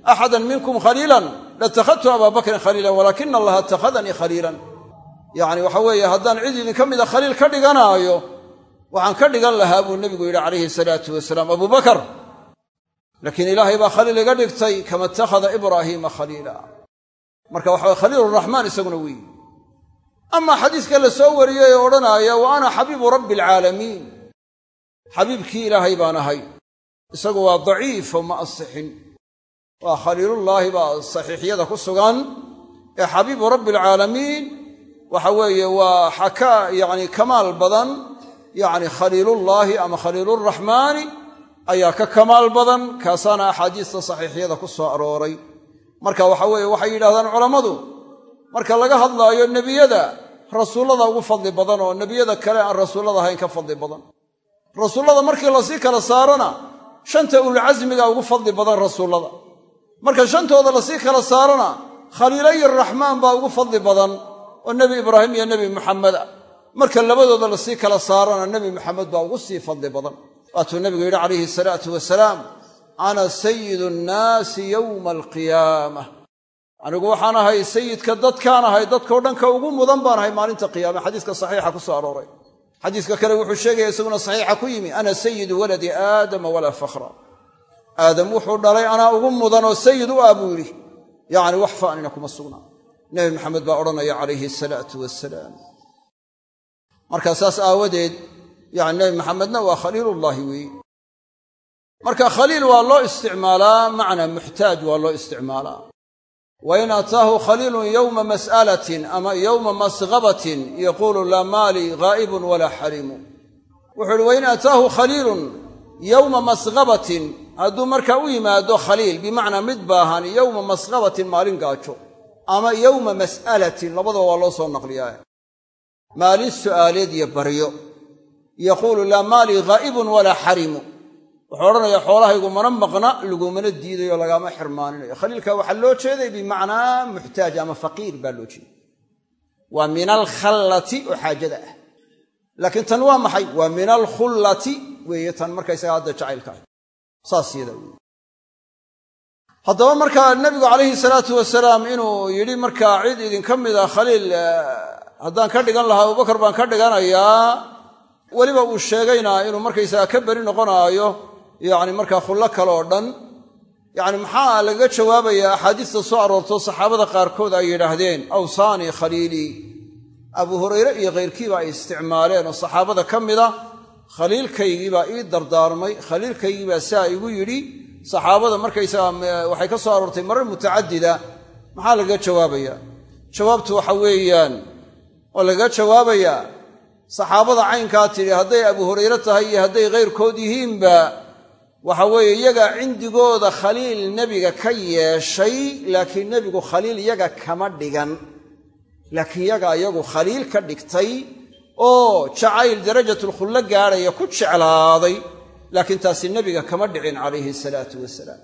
axadan minkum khaliilan latakhadtu abaa bakrin khaliilan walaakina allaha ittakhadanii khaliilan. Yacni waxa weeye haddaan cid idinka mida khaliil ka dhiganaayo waxaan ka dhigan lahaa buu nebigu yidhi calayhi salaatu wasalaam abubakar laakiin ilaahay baa khaliil iga dhigtay kama ittakhada ibraahiima khaliila. Marka waxa khaliiluraxmaan isaguna weyi amaa xadiiska la soo wariyey ee odhanaaya wa ana xabiibu rabbi alcaalamiin xabiibkii ilaahay baan ahay. Isagu waa daciifo ma asixin waa khaliilullaahi baa saxiixyada ku sugan ee xabiibu rabbi alcaalamiin waxa weeye waa xakaa yacni kamaal badan yacni khaliilullaahi ama khaliiluraxmaani ayaa ka kamaal badan kaasaana axaadiista saxiixyada ku soo arooray. Marka waxa weeye waxay yidhahdaan culammadu marka laga hadlaayo nebiyada rasuullada ugu fadli badan oo nebiyada kale aan rasuullada ahayn ka fadli badan. Rasuullada markii la sii kala saarona shanta ululcasmiga ugu fadli badan rasuullada. Marka shantooda la sii kala saarona khaliilay raxmaan baa ugu fadli badan oo nebi ibraahim iyo nebi muxameda marka labadooda la sii kala saarona nebi muxamed baa ugu sii fadli badan. Waatuu nebigu yidhi calayhi salaatu wasalaam ana sayidu nnaasi yowma alqiyaamah anigu waxaan ahay sayidka dadkaan ahay dadkao dhan ka ugu mudan baan ahay maalinta qiyaame. Xadiiska saxiixa ku soo arooray. Xadiiska kale wuxuu sheegaya isaguna saxiixa ku yimi ana sayidu waladi aadama walaa fakhra. Aadam wuxuu dhalay anaa ugu mudan oo sayid u ah buu yidhi. Yacni wax faanina kuma sugnaa nebi maxamed baa odhanaya calayhi asalaatu wasalaam markaa saas aawadeed yani nebi maxamedna waa khaliilullaahi weeye marka khaliil waa loo isticmaalaa macna muxtaaj waa loo isticmaalaa wa in ataahu khaliilun yowma mas'alatin ama yowma masghabatin yaquulu laa maali ghaa'ibun walaa xarimu wuxuu uhi wain ataahu khaliilun yowma masghabatin hadduu markaa u yimaado khaliil bimacnaa mid baahan yowma masghabatin maalin gaajo ama yowma mas'alatin labadaba waa loo soo naqliyaa maalin su'aaleed iyo baryo. Yaquulu laa maali ghaa'ibun walaa xarimu wuxuu odhanayaa xoolahaygu mana maqna lagumana diidayo lagaama xirmaaninayo. Khaliilka waxaa loo jeeday bimacnaa muxtaaj ama faqiir baa loo jeeday. Waa min alkhallati oo xaajada ah. Laakiin tan waa maxay? Waa min alkhullati weeye tan markaysaga hadda jacaylka ah saas yadaa wey haddaba markaa nebigu calayhi salaatu wasalaam inuu yidhi markaa cid idinka mida khaliil haddaan ka dhigan lahaa abubakar baan ka dhiganayaa. Weliba uu sheegayna inuu markaysaga ka beri noqonaayo yacni markaa khullo kale oo dhan yacni maxaa lagaga jawaabayaa axaadiista soo aroorto saxaabada qaarkood ay yidhaahdeen awsaanii khaliilii abu hurayre iyo khayrkiiba ay isticmaaleen oo saxaabada ka mida khaliilkaygiibaa ii dardaarmay khaliilkaygiibaa saa igu yidhi saxaabada markaysaga waxay ka soo aroortay marar mutacadida. Maxaa lagaga jawaabayaa? Jawaabtu waxa weeyaan oo lagaga jawaabayaa saxaabada caynkaa tidhi hadday abu hurayre tahay iyo hadday khayrkood yihiinba waxa weeye iyaga cindigooda khaliil nebiga ka yeeshay laakiin nebigu khaliil yaga kama dhigan. Laakiin yaga iyagu khaliil ka dhigtay oo jacayl darajatulkhullo gaadhaya ku jeclaaday. Laakiin taasi nebiga kama dhicin calayhi salaatu wasalaam.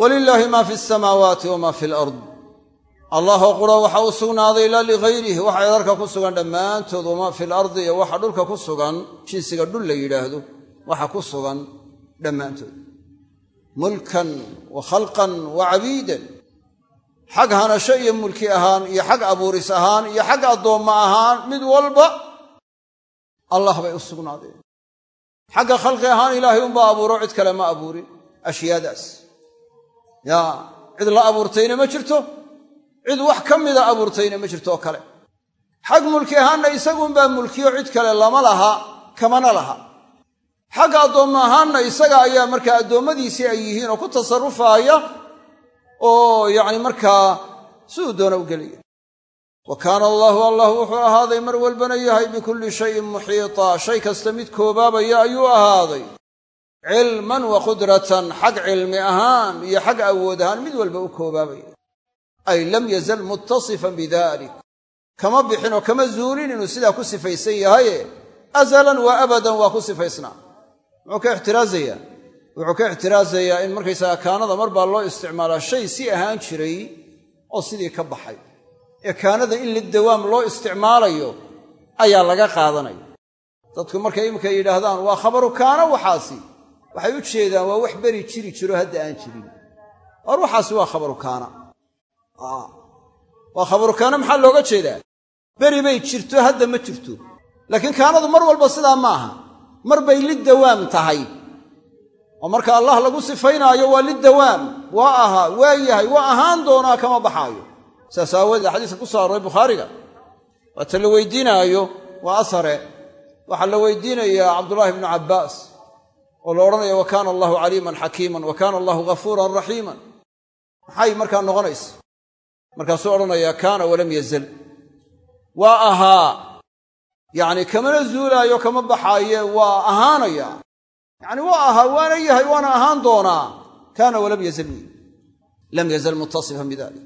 Walilaahi maa fi samaawaati wamaa fi alard. Allahoo qura waxa u sugnaaday laa ligayrihi waxa edarka ku sugan dhammaantood wamaa fi lardi iyo waxa dhulka ku sugan jinsiga dhul la yidhaahdo waxa ku sugan dhammaantood. Mulkan wa khalqan wa cabiidan xag hanasho iyo mulki ahaan iyo xag abuuris ahaan iyo xag addoommo ahaan mid walba allah bay u sugnaadeen. Xagga khalqi ahaan ilaahay unbaa abuuro cid kale ma abuurin ashyaadaas. Yaa cid la abuurtayna ma jirto cid wax ka mida abuurtayna ma jirto oo kale. Xag mulki ahaanna isaguunbaa mulkiyo cid kale lama laha kamana laha xagga addoommo ahaanna isaga ayaa markaa addoommadiisii ay yihiin oo ku tasarufaaya oo yacni markaa siduu doona u gelaya wa kaana allaahu allah wuxuu ahaaday mar walbana yahay bikulli shayin muxiita shay kasta mid koobaabaya ayuu ahaaday. Cilman wa qudratan xag cilmi ahaan iyo xag awood ahaan mid walba u koobaabaya ay lam yazal muttasifan bidalik kama bixin oo kama zuulin inuu sidaa ku sifaysan yahaye. Azalan wa abadan waa ku sifaysnaa muxuu ka ixtiraazayaa wuxuu ka ixtiraazayaa in markaysaga kaanada mar baa loo isticmaalaa shay si ahaan jiray oo sidii ka baxay. Ee kaanada in lidawaam loo isticmaalayo ayaa laga qaadanaya. Dadku markay iminka yidhaahdaan waa khabaru kaana waxaasi. Waxay u jeedaan waa wax beri jiri jiro hadda aan jirin. Or waxaasi waa khabaru kaana. Waa khabaru kaana maxaa looga jeedaa? Beri bay jirto hadda ma jirto. Laakiin kaanadu mar walba sidaa ma aha mar bay lidawaam tahay. Oo marka allah lagu sifaynaayo waa lidawaam waa ahaa waa yahay waa ahaan doonaa kama baxaayo. Saas aawadeed xadiiska ku soo bukhaariga. Waata la weydiinaayo waa asare. Waxaa la weydiinayaa cabdullaahi bnu cabbaas oo la odhanayo wa kaana allahu caliiman xakiiman wa kaana allahu ghafuuran raxiiman. Maxay markaa noqonaysa? Markaasuu odhanayaa kaana walam yazal. Waa ahaa yacni kamana zuulaayo kama baxaaye waa ahaanaya. Yacni waa ahaa waana yahay waana ahaan doonaa. Kaana walam yazal wey lam yazal muttasifan bidalik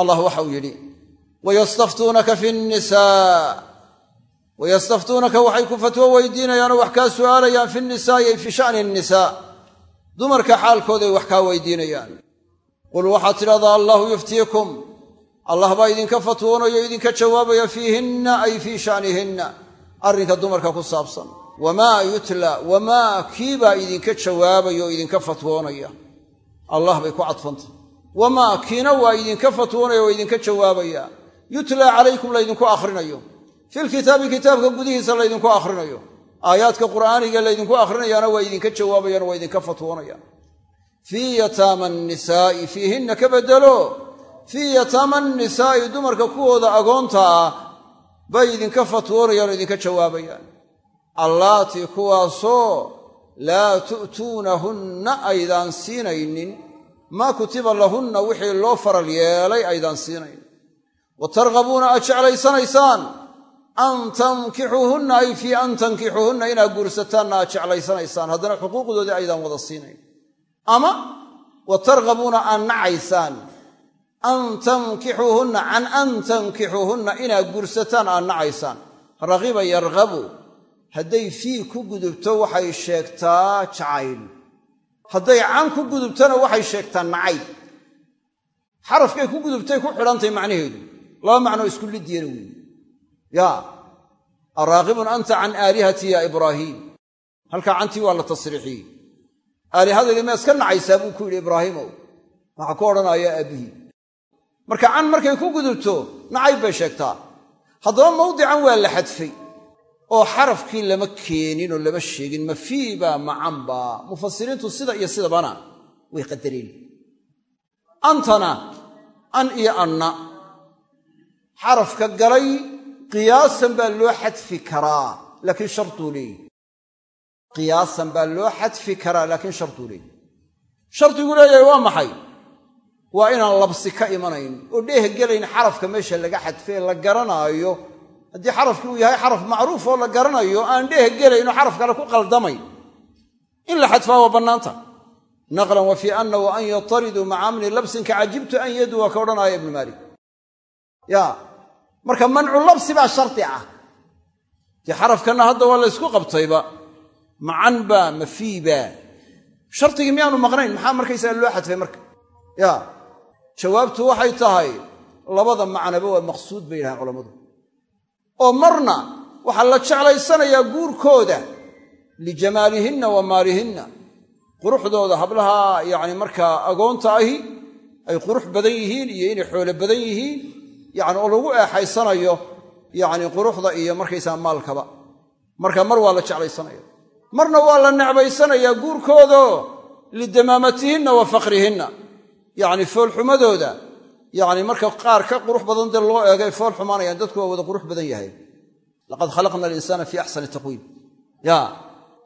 allah waxa uu yidhi wayastaftuunaka fi nnisaa wayastaftuunaka waxay ku fatwo weydiinayaanoo wax kaa su'aalayaan fi nnisaa'i ay fii sha'ni nnisaa dumarka xaalkooday wax kaa weydiinayaan. Qul waxaad tidhahdaa allahu yuftiikum allah baa idinka fatwoonayo idinka jawaabaya fiihinna ay fii sha'nihinna. Arrinka dumarka ku saabsan. Wamaa yutla wamaa kiibaa idinka jawaabaya oo idinka fatwoonaya allah bay ku cadfantay. Wamaa kiina waa idinka fatwoonaya oo idinka jawaabaya? Yutlaa calaykum laydinku akhrinayo. Filkitaabi kitaabka gudihiisa laydinku akhrinayo. Aayaadka qur'aaniga laydinku akhrinayaana waa idinka jawaabayaan waa idinka fatwoonayaan fii yataama annisaa'i fiihinna ka beddelo fii yataama annisaa'i dumarka kuwooda agoonta ah bay idinka fatwoonayaan oo idinka jawaabayaan. Allaatii kuwaasoo laa tu'tuunahunna aydaan siinaynin. Maa kutiba lahunna wixii loo faral yeelay aydaan siinayn wa targhabuuna aad jeclaysanaysaan. An tankixuuhunna ay fii an tankixuuhunna inaad guursataanna aad jeclaysanaysaan. Haddana xuquuqdoodii aydaan wada siinayn. Ama wa targhabuuna aad nacaysaan an tankixuuhunna can an tankixuuhunna inaad guursataan aad nacaysaan ragiba yarghabu hadday fii ku gudubto waxay sheegtaa jacayl hadday can ku gudubtona waxay sheegtaa nacayb xarafkay ku gudubtay ku xidhantahy macnaheedu laba macnoo isku lidiyana weeye yaa araaqibun anta can aalihati ya ibraahiim halkaa cantii waa la tasriixiyey aalihadayda ma iska nacaysaa buu ku yidhi ibraahiimow waxaa ku odhanaya aabbihii marka can markay ku gudubto nacayb bay sheegtaa. Haddaba mawdican waa la xadfay oo xarafkii lama keenin oo lama sheegin ma fii baa macan baa. Mufasiriintu sida iyo sidabana way qadareen antana an iyo anna xarafka galay qiyaasan baa loo xadfi karaa laakiin shartuu leeyihi qiyaasan baa loo xadfi karaa laakiin shartuu leeyihi shardigu leeyahay waa maxay waa inaan labsi ka imanayn. Oo dheeh gelayn xarafka meesha laga xadfee la garanaayo. Haddii xarafkii uu yahay xaraf macruuf oo la garanayo aan dheeh gelaynoo xaraf kale ku qaldamayn in la xadfaa waa bannaanta. Naqlan wa anna wa an yatariduu maca amni labsin ka cajibtu an yadu waa ka odhanaya ibnu maalik. Ya marka mancu labsi baa shardi ah. Dee xarafkanna hadda waa la qabtayba. Macan baa mafiibaa shardigii miyaanu maqnayn maxaa markaysaga loo xadfay marka? Ya jawaabtu waxay tahay labada macnaba waa maqsuud bay yidhahaan culammadu. Oo marna waxaa la jeclaysanayaa guurkooda lijamaalihinna wa maalihinna. Quruxdooda hablaha yacni markaa agoonta ahi ay qurux badan yihiin iyo inay xoolo badan yihiin yacni oo lagu eexaysanayo yacni quruxda iyo markaysaa maalkaba. Marka mar waa la jeclaysanaya marna waa la necbaysanayaa guurkoodo lidamaamatihinna wa faqrihinna yacni foolxumadooda yacni marka qaar ka qurux badan dee loo eegay fool xumaanayaan dadku waa wada qurux badan yahay. Laqad khalaqna alinsaana fii axsani taqwiim. Ya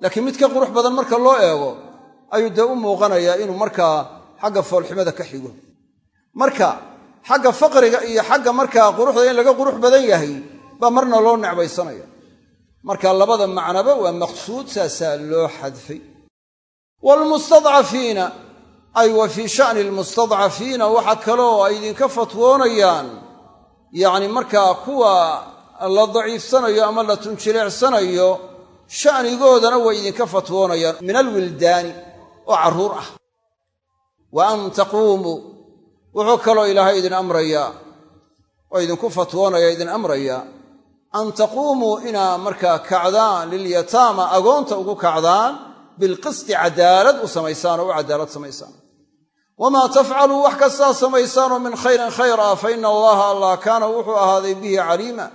laakiin mid ka qurux badan marka loo eego ayuu dee u muuqanayaa inuu markaa xagga foolxumada ka xigo. Marka xagga faqriga iyo xagga markaa quruxda in laga qurux badan yahay baa marna loo necbaysanaya. Marka labada macnaba waa maqsuud saasaa loo xadfay ay wa fii sha'ni almustadcafiina waxa kaloo ay idinka fatwoonayaan. Yacni markaa kuwa la daciifsanayo ama la tunjileecsanayo sha'nigoodana way idinka fatwoonayaan. Min alwildaani oo carruur ah. Wa an taquumuu wuxuu kaloo ilaahay idin amrayaa oo idinku fatwoonaya idin amrayaa an taquumuu inaa markaa kacdaan lilyataama agoonta ugu kacdaan bilqisti cadaalad u samaysaan oo u cadaalad samaysaan wamaa tafcaluu wax kastaa samaysaanoo min khayrin khayr ah fa ina allaha allah kaana wuxuu ahaaday bihi caliima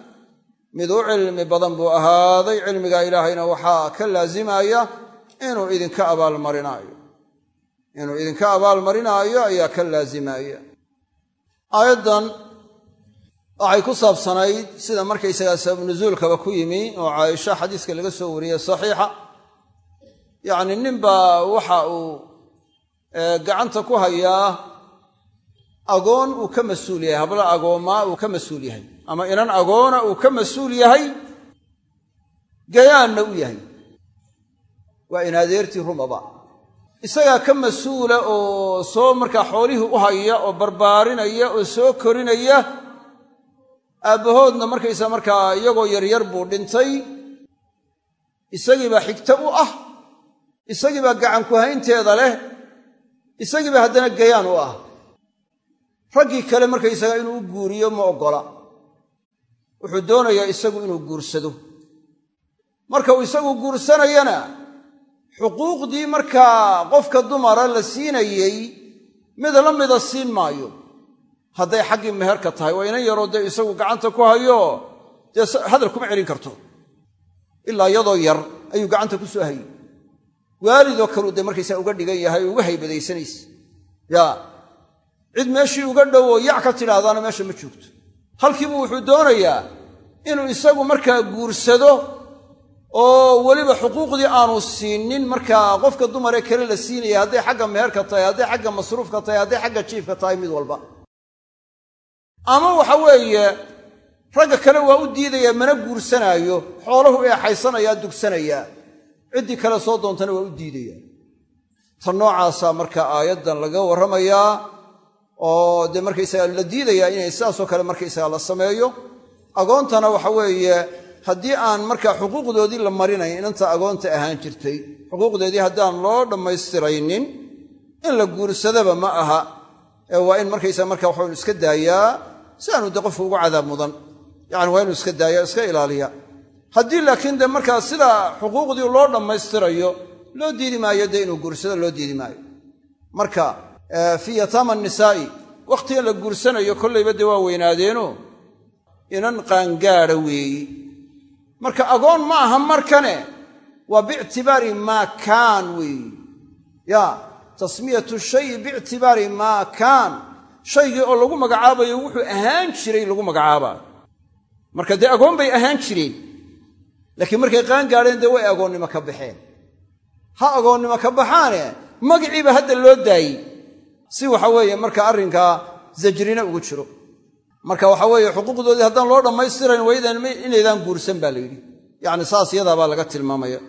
mid u cilmi badan buu ahaaday cilmigaa ilaahayna waxaa ka laazimaya inuu idinka abaalmarinaayo inuu idinka abaalmarinaayo ayaa ka laazimaya aayaddan waxay ku saabsanayd sida markaysagaa sabab nusuulkaba ku yimi oo caaisha xadiiska laga soo wariyey saxiixa gacanta ku hayaa agoon uu ka mas'uul yahay habla agoomaa uu ka mas'uul yahay ama inan agoona uu ka mas'uul yahay gayaanna u yahay. Waa in adeertii rumaba. Isagaa ka mas'uula oo soo markaa xoolihii u haya oo barbaarinaya oo soo korinaya aabbahoodna markaysaa markaa iyagoo yaryar buu dhintay. Isagiibaa xigto u ah isagiibaa gacanku haynteeda leh isagiibaa haddana gayaan u ah. Raggii kale markaysagaa inuu u guuriyo ma oggola. Wuxuu doonayaa isagu inuu guursado. Marka uu isagu guursanayana xuquuqdii markaa qofka dumara la siinayey mid la mida siin maayo. Hadday xaggii meherka tahay waa inan yaroo dee isagu gacanta ku hayo dee hadal kuma celin karto. Ilaa iyadoo yar ayuu gacanta ku soo hayey waalidoo kaleu dee markaysaa uga dhigan yahay uga haybadaysanaysa yaa cid meeshii uga dhowoo yac ka tidhaahdaana meesha ma joogto. Halkiibu wuxuu doonayaa inuu isagu markaa guursado oo weliba xuquuqdii aanu siinin markaa qofka dumaree kale la siinaya hadday xagga meherka tahay hadday xagga masruufka tahay hadday xagga jiifka tahay mid walba. Ama waxa weeye ragga kale waa u diidayaa mana guursanaayo xoolahu eexaysanayaa dugsanayaa ciddii kale soo doontana waa u diidayaa ta noocaasaa marka aayaddan laga warramayaa oo dee markaysaga la diidayaa inay sidaasoo kale markaysaga la sameeyo. Agoontana waxa weeye haddii aan markaa xuquuqdoodii la marinayn inanta agoonta ahaan jirtay xuquuqdeedii haddaan loo dhammaystiraynin in la guursadaba ma aha waa in markaysaa marka waxaanu iska daayaa si aanu de qofku ugu cadaab mudan. Yani waa inuu iska daaya iska ilaaliya haddii laakiin de markaa sida xuquuqdii loo dhammaystirayo loo diidi maayo dee inuu guursado loo diidi maayo. Marka fii yataama nisaa'i wakhtigan la guursanayo kollayba dee waa weynaadeeno inan qaangaada weeyi. Marka agoon ma aha markane waa biictibaari maa kaan weeyi. Ya tasmiyatu shayi biictibaari maa kaan. Shaygii oo lagu magacaabayo wuxuu ahaan jiray lagu magacaabaayo marka dee agoon bay ahaan jireen laakiin markay qaan gaadheen dee way agoonnimo ka baxeen. Ha agoonnimo ka baxaane magiciiba hadda loo daayey si waxa weeye marka arrinkaa zajrina ugu jiro. Marka waxa weeye xuquuqdoodii haddaan loo dhammaystirayn waydan inaydaan guursan baa la yidhi. Yacni saas yadaabaa laga tilmaamaya.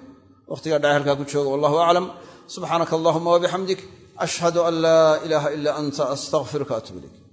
Wakhtigaa dhace halkaa ku jooga wallahu aclam. Subxaanaka allahuma wabixamdik ashhadu an laa ilaaha ilaa anta astaqfiruka atub ilayk